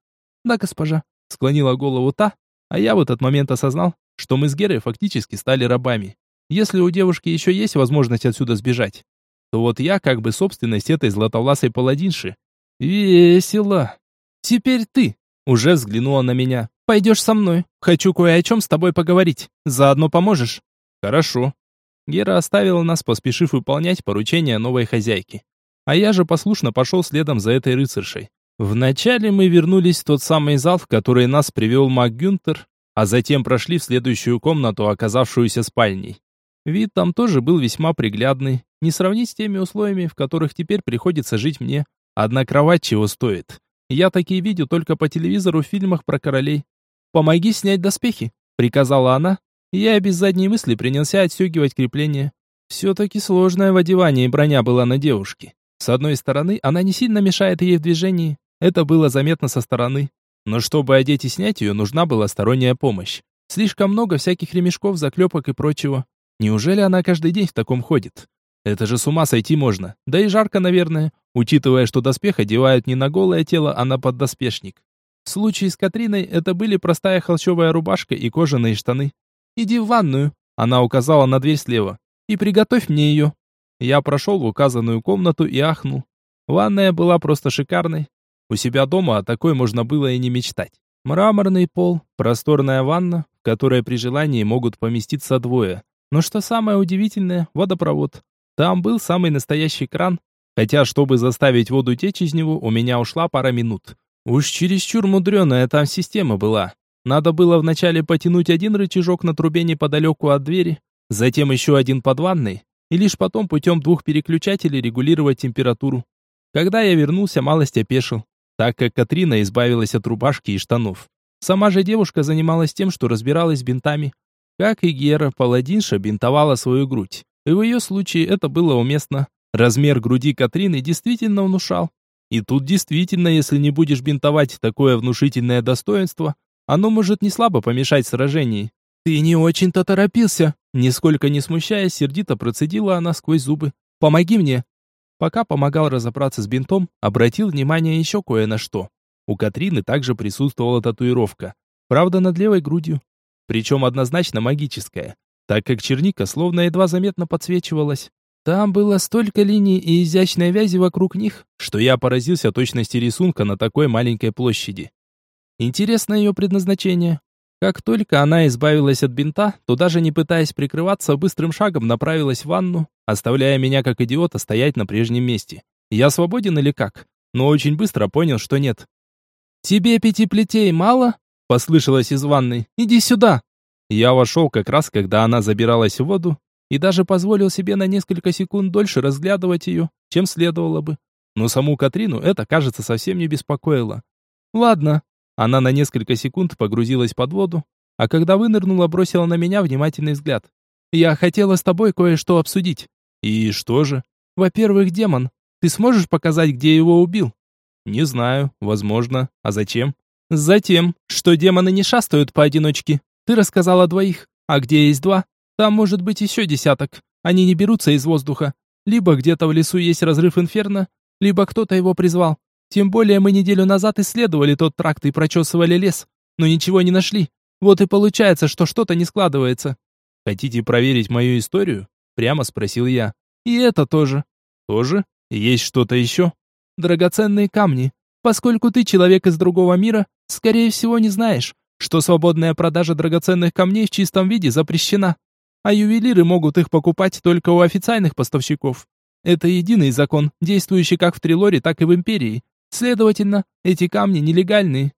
«Да, госпожа», — склонила голову та, а я в этот момент осознал, что мы с Герой фактически стали рабами. Если у девушки еще есть возможность отсюда сбежать, то вот я как бы собственность этой златовласой паладинши. Весело. Теперь ты уже взглянула на меня. Пойдешь со мной. Хочу кое о чем с тобой поговорить. Заодно поможешь. Хорошо. Гера оставила нас, поспешив выполнять поручение новой хозяйки. А я же послушно пошел следом за этой рыцаршей. Вначале мы вернулись в тот самый зал, в который нас привел маг Гюнтер, а затем прошли в следующую комнату, оказавшуюся спальней. Вид там тоже был весьма приглядный, не сравнить с теми условиями, в которых теперь приходится жить мне. Одна кровать чего стоит. Я такие видел только по телевизору в фильмах про королей. «Помоги снять доспехи», — приказала она, я без задней мысли принялся отстегивать крепление. Все-таки сложная в одевании броня была на девушке. С одной стороны, она не сильно мешает ей в движении. Это было заметно со стороны. Но чтобы одеть и снять ее, нужна была сторонняя помощь. Слишком много всяких ремешков, заклепок и прочего. Неужели она каждый день в таком ходит? Это же с ума сойти можно. Да и жарко, наверное, учитывая, что доспех одевают не на голое тело, а на поддоспешник. В случае с Катриной это были простая холщовая рубашка и кожаные штаны. «Иди в ванную», — она указала на дверь слева, — «и приготовь мне ее». Я прошел в указанную комнату и ахнул. Ванная была просто шикарной. У себя дома о такой можно было и не мечтать. Мраморный пол, просторная ванна, в которой при желании могут поместиться двое. Но что самое удивительное, водопровод. Там был самый настоящий кран, хотя чтобы заставить воду течь из него, у меня ушла пара минут. Уж чересчур мудреная там система была. Надо было вначале потянуть один рычажок на трубе неподалеку от двери, затем еще один под ванной, и лишь потом путем двух переключателей регулировать температуру. Когда я вернулся, малость опешил, так как Катрина избавилась от рубашки и штанов. Сама же девушка занималась тем, что разбиралась бинтами, как и Гера, паладинша бинтовала свою грудь. И в ее случае это было уместно. Размер груди Катрины действительно внушал. И тут действительно, если не будешь бинтовать такое внушительное достоинство, оно может не слабо помешать сражении. «Ты не очень-то торопился», нисколько не смущаясь, сердито процедила она сквозь зубы. «Помоги мне». Пока помогал разобраться с бинтом, обратил внимание еще кое на что. У Катрины также присутствовала татуировка. Правда, над левой грудью причем однозначно магическая. так как черника словно едва заметно подсвечивалась. Там было столько линий и изящной вязи вокруг них, что я поразился точности рисунка на такой маленькой площади. Интересно ее предназначение. Как только она избавилась от бинта, то даже не пытаясь прикрываться, быстрым шагом направилась в ванну, оставляя меня как идиота стоять на прежнем месте. Я свободен или как? Но очень быстро понял, что нет. «Тебе пяти плетей мало?» — послышалось из ванной. «Иди сюда!» Я вошел как раз, когда она забиралась в воду, и даже позволил себе на несколько секунд дольше разглядывать ее, чем следовало бы. Но саму Катрину это, кажется, совсем не беспокоило. «Ладно, она на несколько секунд погрузилась под воду, а когда вынырнула, бросила на меня внимательный взгляд. «Я хотела с тобой кое-что обсудить». «И что же?» «Во-первых, демон. Ты сможешь показать, где его убил?» «Не знаю. Возможно. А зачем?» «Затем, что демоны не шастают поодиночке. Ты рассказала двоих. А где есть два, там может быть еще десяток. Они не берутся из воздуха. Либо где-то в лесу есть разрыв инферно, либо кто-то его призвал. Тем более мы неделю назад исследовали тот тракт и прочесывали лес, но ничего не нашли. Вот и получается, что что-то не складывается. Хотите проверить мою историю? Прямо спросил я. И это тоже. Тоже? Есть что-то еще? Драгоценные камни. Поскольку ты человек из другого мира, скорее всего не знаешь, что свободная продажа драгоценных камней в чистом виде запрещена. А ювелиры могут их покупать только у официальных поставщиков. Это единый закон, действующий как в Трилоре, так и в Империи. Следовательно, эти камни нелегальные.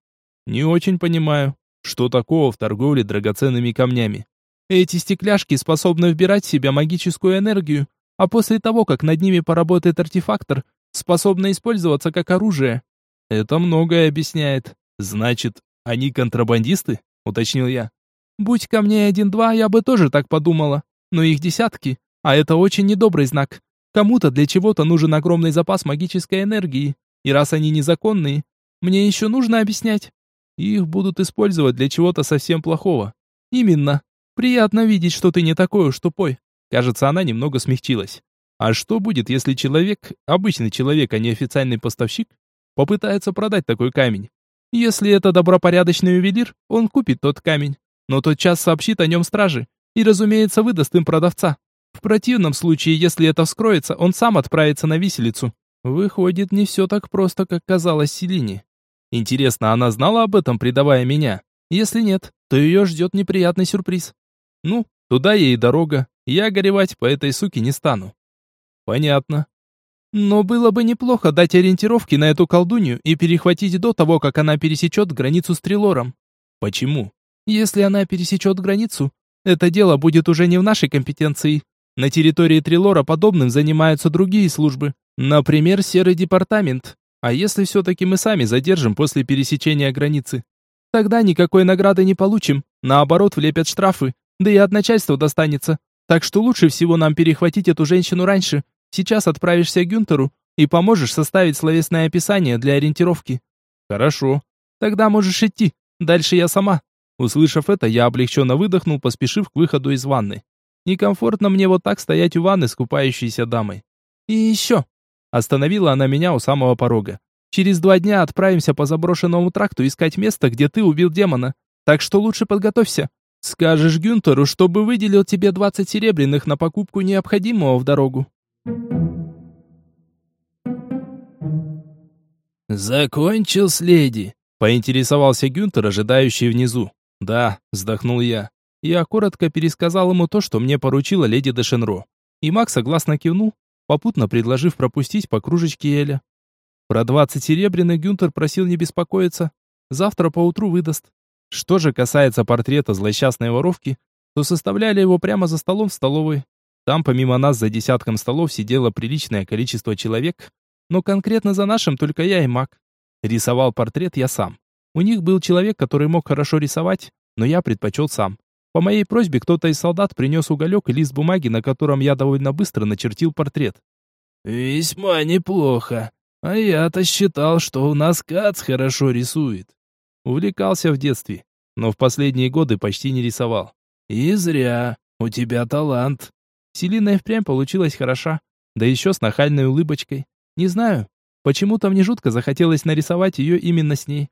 Не очень понимаю, что такого в торговле драгоценными камнями. Эти стекляшки способны вбирать в себя магическую энергию, а после того, как над ними поработает артефактор, способны использоваться как оружие. Это многое объясняет. Значит, они контрабандисты? Уточнил я. Будь камней один-два, я бы тоже так подумала. Но их десятки, а это очень недобрый знак. Кому-то для чего-то нужен огромный запас магической энергии. И раз они незаконные, мне еще нужно объяснять. Их будут использовать для чего-то совсем плохого. Именно. Приятно видеть, что ты не такой уж тупой. Кажется, она немного смягчилась. А что будет, если человек, обычный человек, а не официальный поставщик, попытается продать такой камень? Если это добропорядочный ювелир, он купит тот камень, но тот час сообщит о нем страже и, разумеется, выдаст им продавца. В противном случае, если это вскроется, он сам отправится на виселицу. Выходит, не все так просто, как казалось Селине. Интересно, она знала об этом, предавая меня? Если нет, то ее ждет неприятный сюрприз. Ну, туда ей дорога. Я горевать по этой суке не стану. Понятно. Но было бы неплохо дать ориентировки на эту колдунью и перехватить до того, как она пересечет границу с Трилором. Почему? Если она пересечет границу, это дело будет уже не в нашей компетенции. На территории Трилора подобным занимаются другие службы. Например, серый департамент. А если все-таки мы сами задержим после пересечения границы? Тогда никакой награды не получим. Наоборот, влепят штрафы. Да и от начальства достанется. Так что лучше всего нам перехватить эту женщину раньше. Сейчас отправишься к Гюнтеру и поможешь составить словесное описание для ориентировки. Хорошо. Тогда можешь идти. Дальше я сама. Услышав это, я облегченно выдохнул, поспешив к выходу из ванны. Некомфортно мне вот так стоять у ванны с купающейся дамой. И еще. Остановила она меня у самого порога. Через два дня отправимся по заброшенному тракту искать место, где ты убил демона. Так что лучше подготовься. Скажешь Гюнтеру, чтобы выделил тебе 20 серебряных на покупку необходимого в дорогу. Закончил с леди, поинтересовался Гюнтер, ожидающий внизу. Да, вздохнул я. Я коротко пересказал ему то, что мне поручила леди де Шенро. И Мак согласно кивнул, попутно предложив пропустить по кружечке Эля. Про двадцать серебряных Гюнтер просил не беспокоиться. Завтра поутру выдаст. Что же касается портрета злосчастной воровки, то составляли его прямо за столом в столовой. Там помимо нас за десятком столов сидело приличное количество человек, но конкретно за нашим только я и Мак. Рисовал портрет я сам. У них был человек, который мог хорошо рисовать, но я предпочел сам. По моей просьбе кто-то из солдат принес уголек и лист бумаги, на котором я довольно быстро начертил портрет. «Весьма неплохо. А я-то считал, что у нас Кац хорошо рисует». Увлекался в детстве, но в последние годы почти не рисовал. «И зря. У тебя талант». Селина и впрямь получилась хороша, да еще с нахальной улыбочкой. Не знаю, почему-то мне жутко захотелось нарисовать ее именно с ней.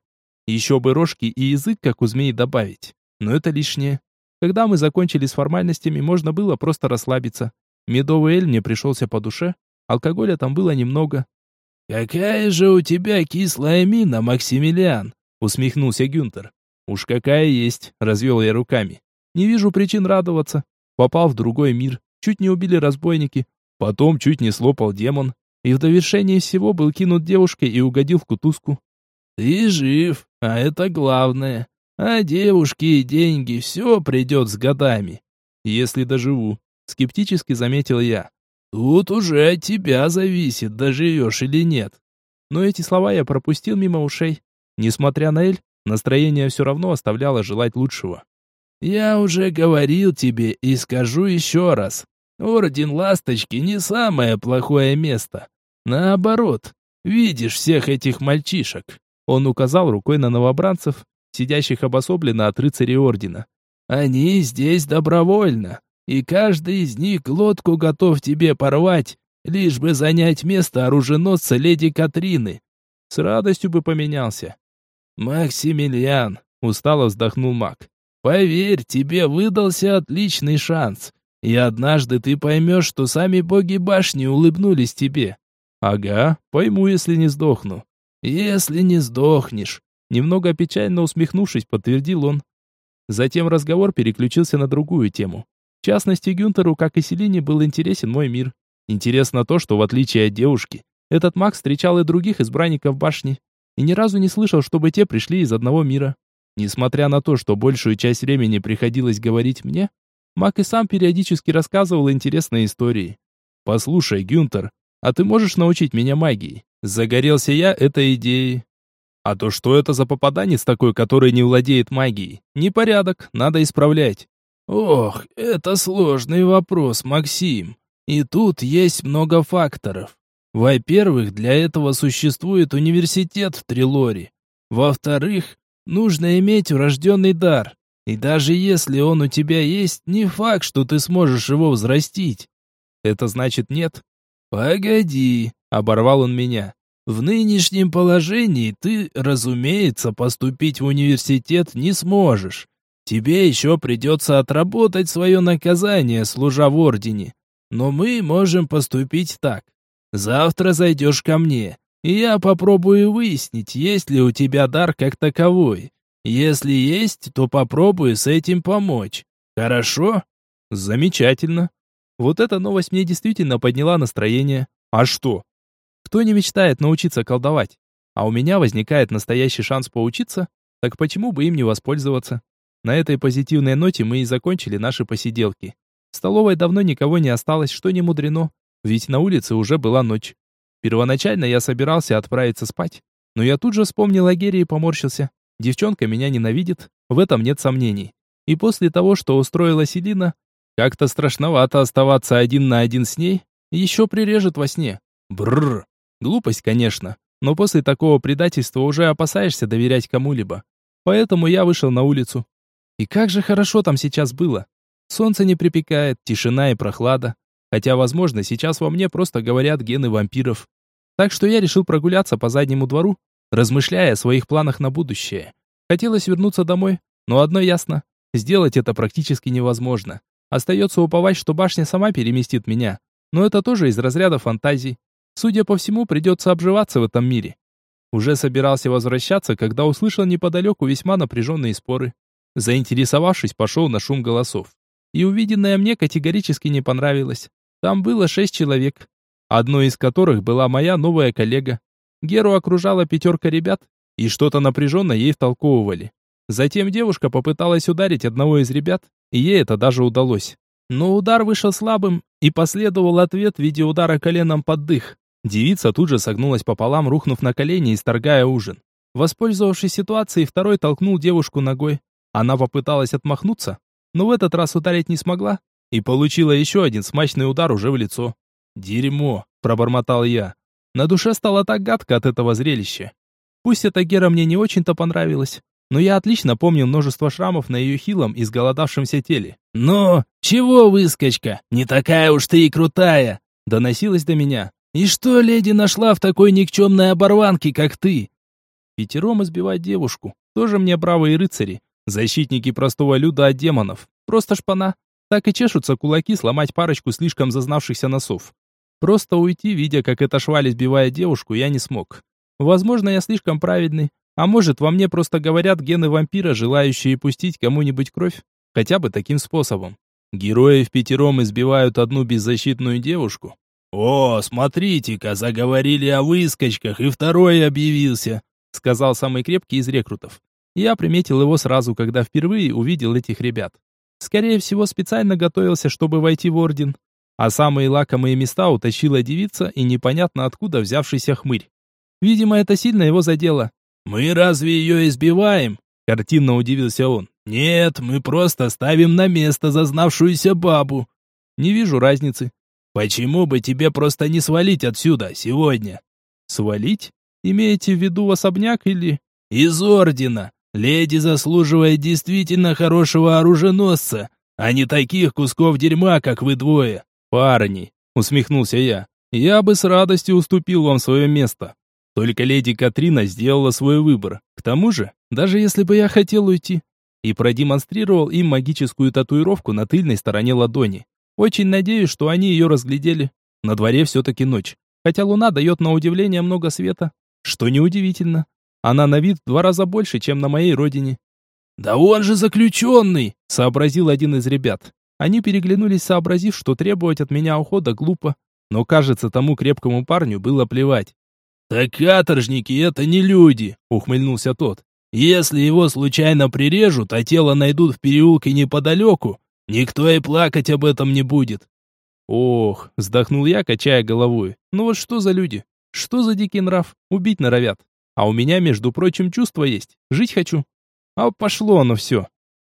Еще бы рожки и язык, как у змеи, добавить. Но это лишнее. Когда мы закончили с формальностями, можно было просто расслабиться. Медовый эль мне пришелся по душе, алкоголя там было немного. «Какая же у тебя кислая мина, Максимилиан!» усмехнулся Гюнтер. «Уж какая есть!» — развел я руками. «Не вижу причин радоваться. Попал в другой мир, чуть не убили разбойники, потом чуть не слопал демон, и в довершение всего был кинут девушкой и угодил в кутузку. Ты жив, а это главное. А девушки и деньги все придет с годами. Если доживу, скептически заметил я. Тут уже от тебя зависит, доживешь или нет. Но эти слова я пропустил мимо ушей. Несмотря на Эль, настроение все равно оставляло желать лучшего. Я уже говорил тебе и скажу еще раз. Орден Ласточки не самое плохое место. Наоборот, видишь всех этих мальчишек. Он указал рукой на новобранцев, сидящих обособленно от рыцарей Ордена. Они здесь добровольно, и каждый из них лодку готов тебе порвать, лишь бы занять место оруженосца леди Катрины. С радостью бы поменялся. Максимилиан, устало вздохнул маг. Поверь, тебе выдался отличный шанс. И однажды ты поймешь, что сами боги башни улыбнулись тебе. Ага, пойму, если не сдохну. Если не сдохнешь. Немного печально усмехнувшись, подтвердил он. Затем разговор переключился на другую тему. В частности, Гюнтеру, как и Селине, был интересен мой мир. Интересно то, что в отличие от девушки, этот маг встречал и других избранников башни, и ни разу не слышал, чтобы те пришли из одного мира. Несмотря на то, что большую часть времени приходилось говорить мне, Мак и сам периодически рассказывал интересные истории. «Послушай, Гюнтер, а ты можешь научить меня магии?» Загорелся я этой идеей. А то что это за попаданец такой, который не владеет магией? Непорядок, надо исправлять. Ох, это сложный вопрос, Максим. И тут есть много факторов. Во-первых, для этого существует университет в Трилоре. Во-вторых, нужно иметь врожденный дар. И даже если он у тебя есть, не факт, что ты сможешь его взрастить. Это значит нет? Погоди, оборвал он меня. В нынешнем положении ты, разумеется, поступить в университет не сможешь. Тебе еще придется отработать свое наказание, служа в ордене. Но мы можем поступить так. Завтра зайдешь ко мне, и я попробую выяснить, есть ли у тебя дар как таковой. Если есть, то попробую с этим помочь. Хорошо? Замечательно. Вот эта новость мне действительно подняла настроение. А что? Кто не мечтает научиться колдовать? А у меня возникает настоящий шанс поучиться, так почему бы им не воспользоваться? На этой позитивной ноте мы и закончили наши посиделки. В столовой давно никого не осталось, что не мудрено, ведь на улице уже была ночь. Первоначально я собирался отправиться спать, но я тут же вспомнил о Гере и поморщился. Девчонка меня ненавидит, в этом нет сомнений. И после того, что устроила Селина, как-то страшновато оставаться один на один с ней, еще прирежет во сне. Бррр. Глупость, конечно, но после такого предательства уже опасаешься доверять кому-либо. Поэтому я вышел на улицу. И как же хорошо там сейчас было. Солнце не припекает, тишина и прохлада. Хотя, возможно, сейчас во мне просто говорят гены вампиров. Так что я решил прогуляться по заднему двору, размышляя о своих планах на будущее. Хотелось вернуться домой, но одно ясно. Сделать это практически невозможно. Остается уповать, что башня сама переместит меня. Но это тоже из разряда фантазий. Судя по всему, придется обживаться в этом мире. Уже собирался возвращаться, когда услышал неподалеку весьма напряженные споры. Заинтересовавшись, пошел на шум голосов. И увиденное мне категорически не понравилось. Там было шесть человек, одной из которых была моя новая коллега. Геру окружала пятерка ребят, и что-то напряженно ей втолковывали. Затем девушка попыталась ударить одного из ребят, и ей это даже удалось. Но удар вышел слабым, и последовал ответ в виде удара коленом под дых. Девица тут же согнулась пополам, рухнув на колени и сторгая ужин. Воспользовавшись ситуацией, второй толкнул девушку ногой. Она попыталась отмахнуться, но в этот раз ударить не смогла и получила еще один смачный удар уже в лицо. «Дерьмо!» – пробормотал я. На душе стало так гадко от этого зрелища. Пусть эта Гера мне не очень-то понравилась, но я отлично помню множество шрамов на ее хилом и сголодавшемся теле. «Но, чего, выскочка, не такая уж ты и крутая!» – доносилось до меня. «И что леди нашла в такой никчемной оборванке, как ты?» Пятером избивать девушку. Тоже мне бравые рыцари. Защитники простого люда от демонов. Просто шпана. Так и чешутся кулаки сломать парочку слишком зазнавшихся носов. Просто уйти, видя, как эта шваль избивает девушку, я не смог. Возможно, я слишком праведный, а может, во мне просто говорят гены вампира, желающие пустить кому-нибудь кровь, хотя бы таким способом. Герои в пятером избивают одну беззащитную девушку. «О, смотрите-ка, заговорили о выскочках, и второй объявился», сказал самый крепкий из рекрутов. Я приметил его сразу, когда впервые увидел этих ребят. Скорее всего, специально готовился, чтобы войти в орден. А самые лакомые места утащила девица и непонятно откуда взявшийся хмырь. Видимо, это сильно его задело. «Мы разве ее избиваем?» — картинно удивился он. «Нет, мы просто ставим на место зазнавшуюся бабу». «Не вижу разницы». «Почему бы тебе просто не свалить отсюда сегодня?» «Свалить? Имеете в виду особняк или...» «Из ордена. Леди заслуживает действительно хорошего оруженосца, а не таких кусков дерьма, как вы двое». «Парни», — усмехнулся я, — «я бы с радостью уступил вам свое место. Только леди Катрина сделала свой выбор. К тому же, даже если бы я хотел уйти, и продемонстрировал им магическую татуировку на тыльной стороне ладони. Очень надеюсь, что они ее разглядели. На дворе все-таки ночь, хотя луна дает на удивление много света, что неудивительно. Она на вид в два раза больше, чем на моей родине. «Да он же заключенный!» — сообразил один из ребят. Они переглянулись, сообразив, что требовать от меня ухода глупо. Но, кажется, тому крепкому парню было плевать. «Так каторжники — это не люди!» — ухмыльнулся тот. «Если его случайно прирежут, а тело найдут в переулке неподалеку, никто и плакать об этом не будет». «Ох!» — вздохнул я, качая головой. «Ну вот что за люди? Что за дикий нрав? Убить норовят. А у меня, между прочим, чувство есть. Жить хочу. А пошло оно все.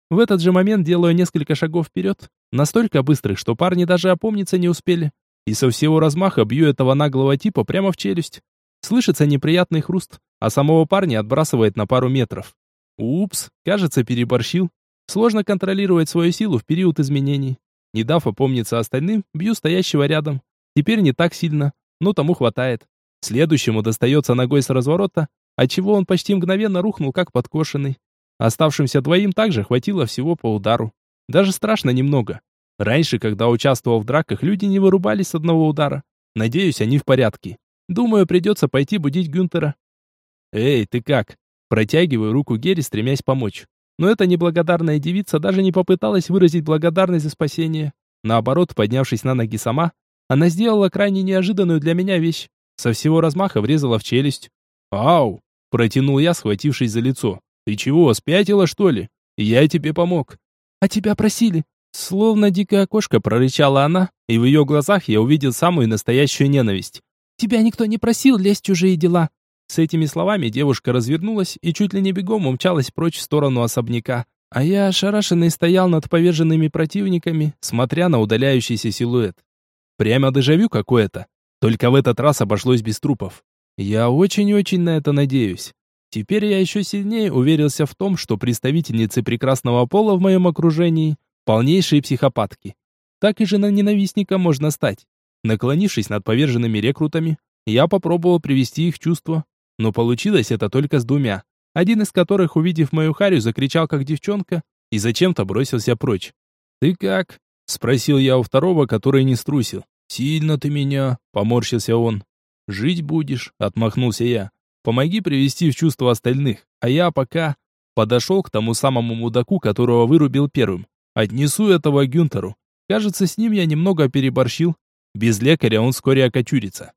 В этот же момент делаю несколько шагов вперед, настолько быстрых, что парни даже опомниться не успели. И со всего размаха бью этого наглого типа прямо в челюсть. Слышится неприятный хруст, а самого парня отбрасывает на пару метров. Упс, кажется, переборщил. Сложно контролировать свою силу в период изменений. Не дав опомниться остальным, бью стоящего рядом. Теперь не так сильно, но тому хватает. Следующему достается ногой с разворота, отчего он почти мгновенно рухнул, как подкошенный. Оставшимся двоим также хватило всего по удару. Даже страшно немного. Раньше, когда участвовал в драках, люди не вырубались с одного удара. Надеюсь, они в порядке. Думаю, придется пойти будить Гюнтера. «Эй, ты как?» Протягиваю руку Герри, стремясь помочь. Но эта неблагодарная девица даже не попыталась выразить благодарность за спасение. Наоборот, поднявшись на ноги сама, она сделала крайне неожиданную для меня вещь. Со всего размаха врезала в челюсть. «Ау!» – протянул я, схватившись за лицо. «Ты чего, спятила, что ли? Я тебе помог». «А тебя просили». Словно дикая кошка прорычала она, и в ее глазах я увидел самую настоящую ненависть. «Тебя никто не просил лезть в чужие дела». С этими словами девушка развернулась и чуть ли не бегом умчалась прочь в сторону особняка. А я ошарашенный стоял над поверженными противниками, смотря на удаляющийся силуэт. Прямо дежавю какое-то. Только в этот раз обошлось без трупов. Я очень-очень на это надеюсь. Теперь я еще сильнее уверился в том, что представительницы прекрасного пола в моем окружении – полнейшие психопатки. Так и жена ненавистника можно стать. Наклонившись над поверженными рекрутами, я попробовал привести их в чувство. Но получилось это только с двумя. Один из которых, увидев мою харю, закричал как девчонка и зачем-то бросился прочь. «Ты как?» – спросил я у второго, который не струсил. «Сильно ты меня», – поморщился он. «Жить будешь», – отмахнулся я. Помоги привести в чувство остальных, а я пока подошел к тому самому мудаку, которого вырубил первым. Отнесу этого Гюнтеру. Кажется, с ним я немного переборщил. Без лекаря он вскоре окочурится.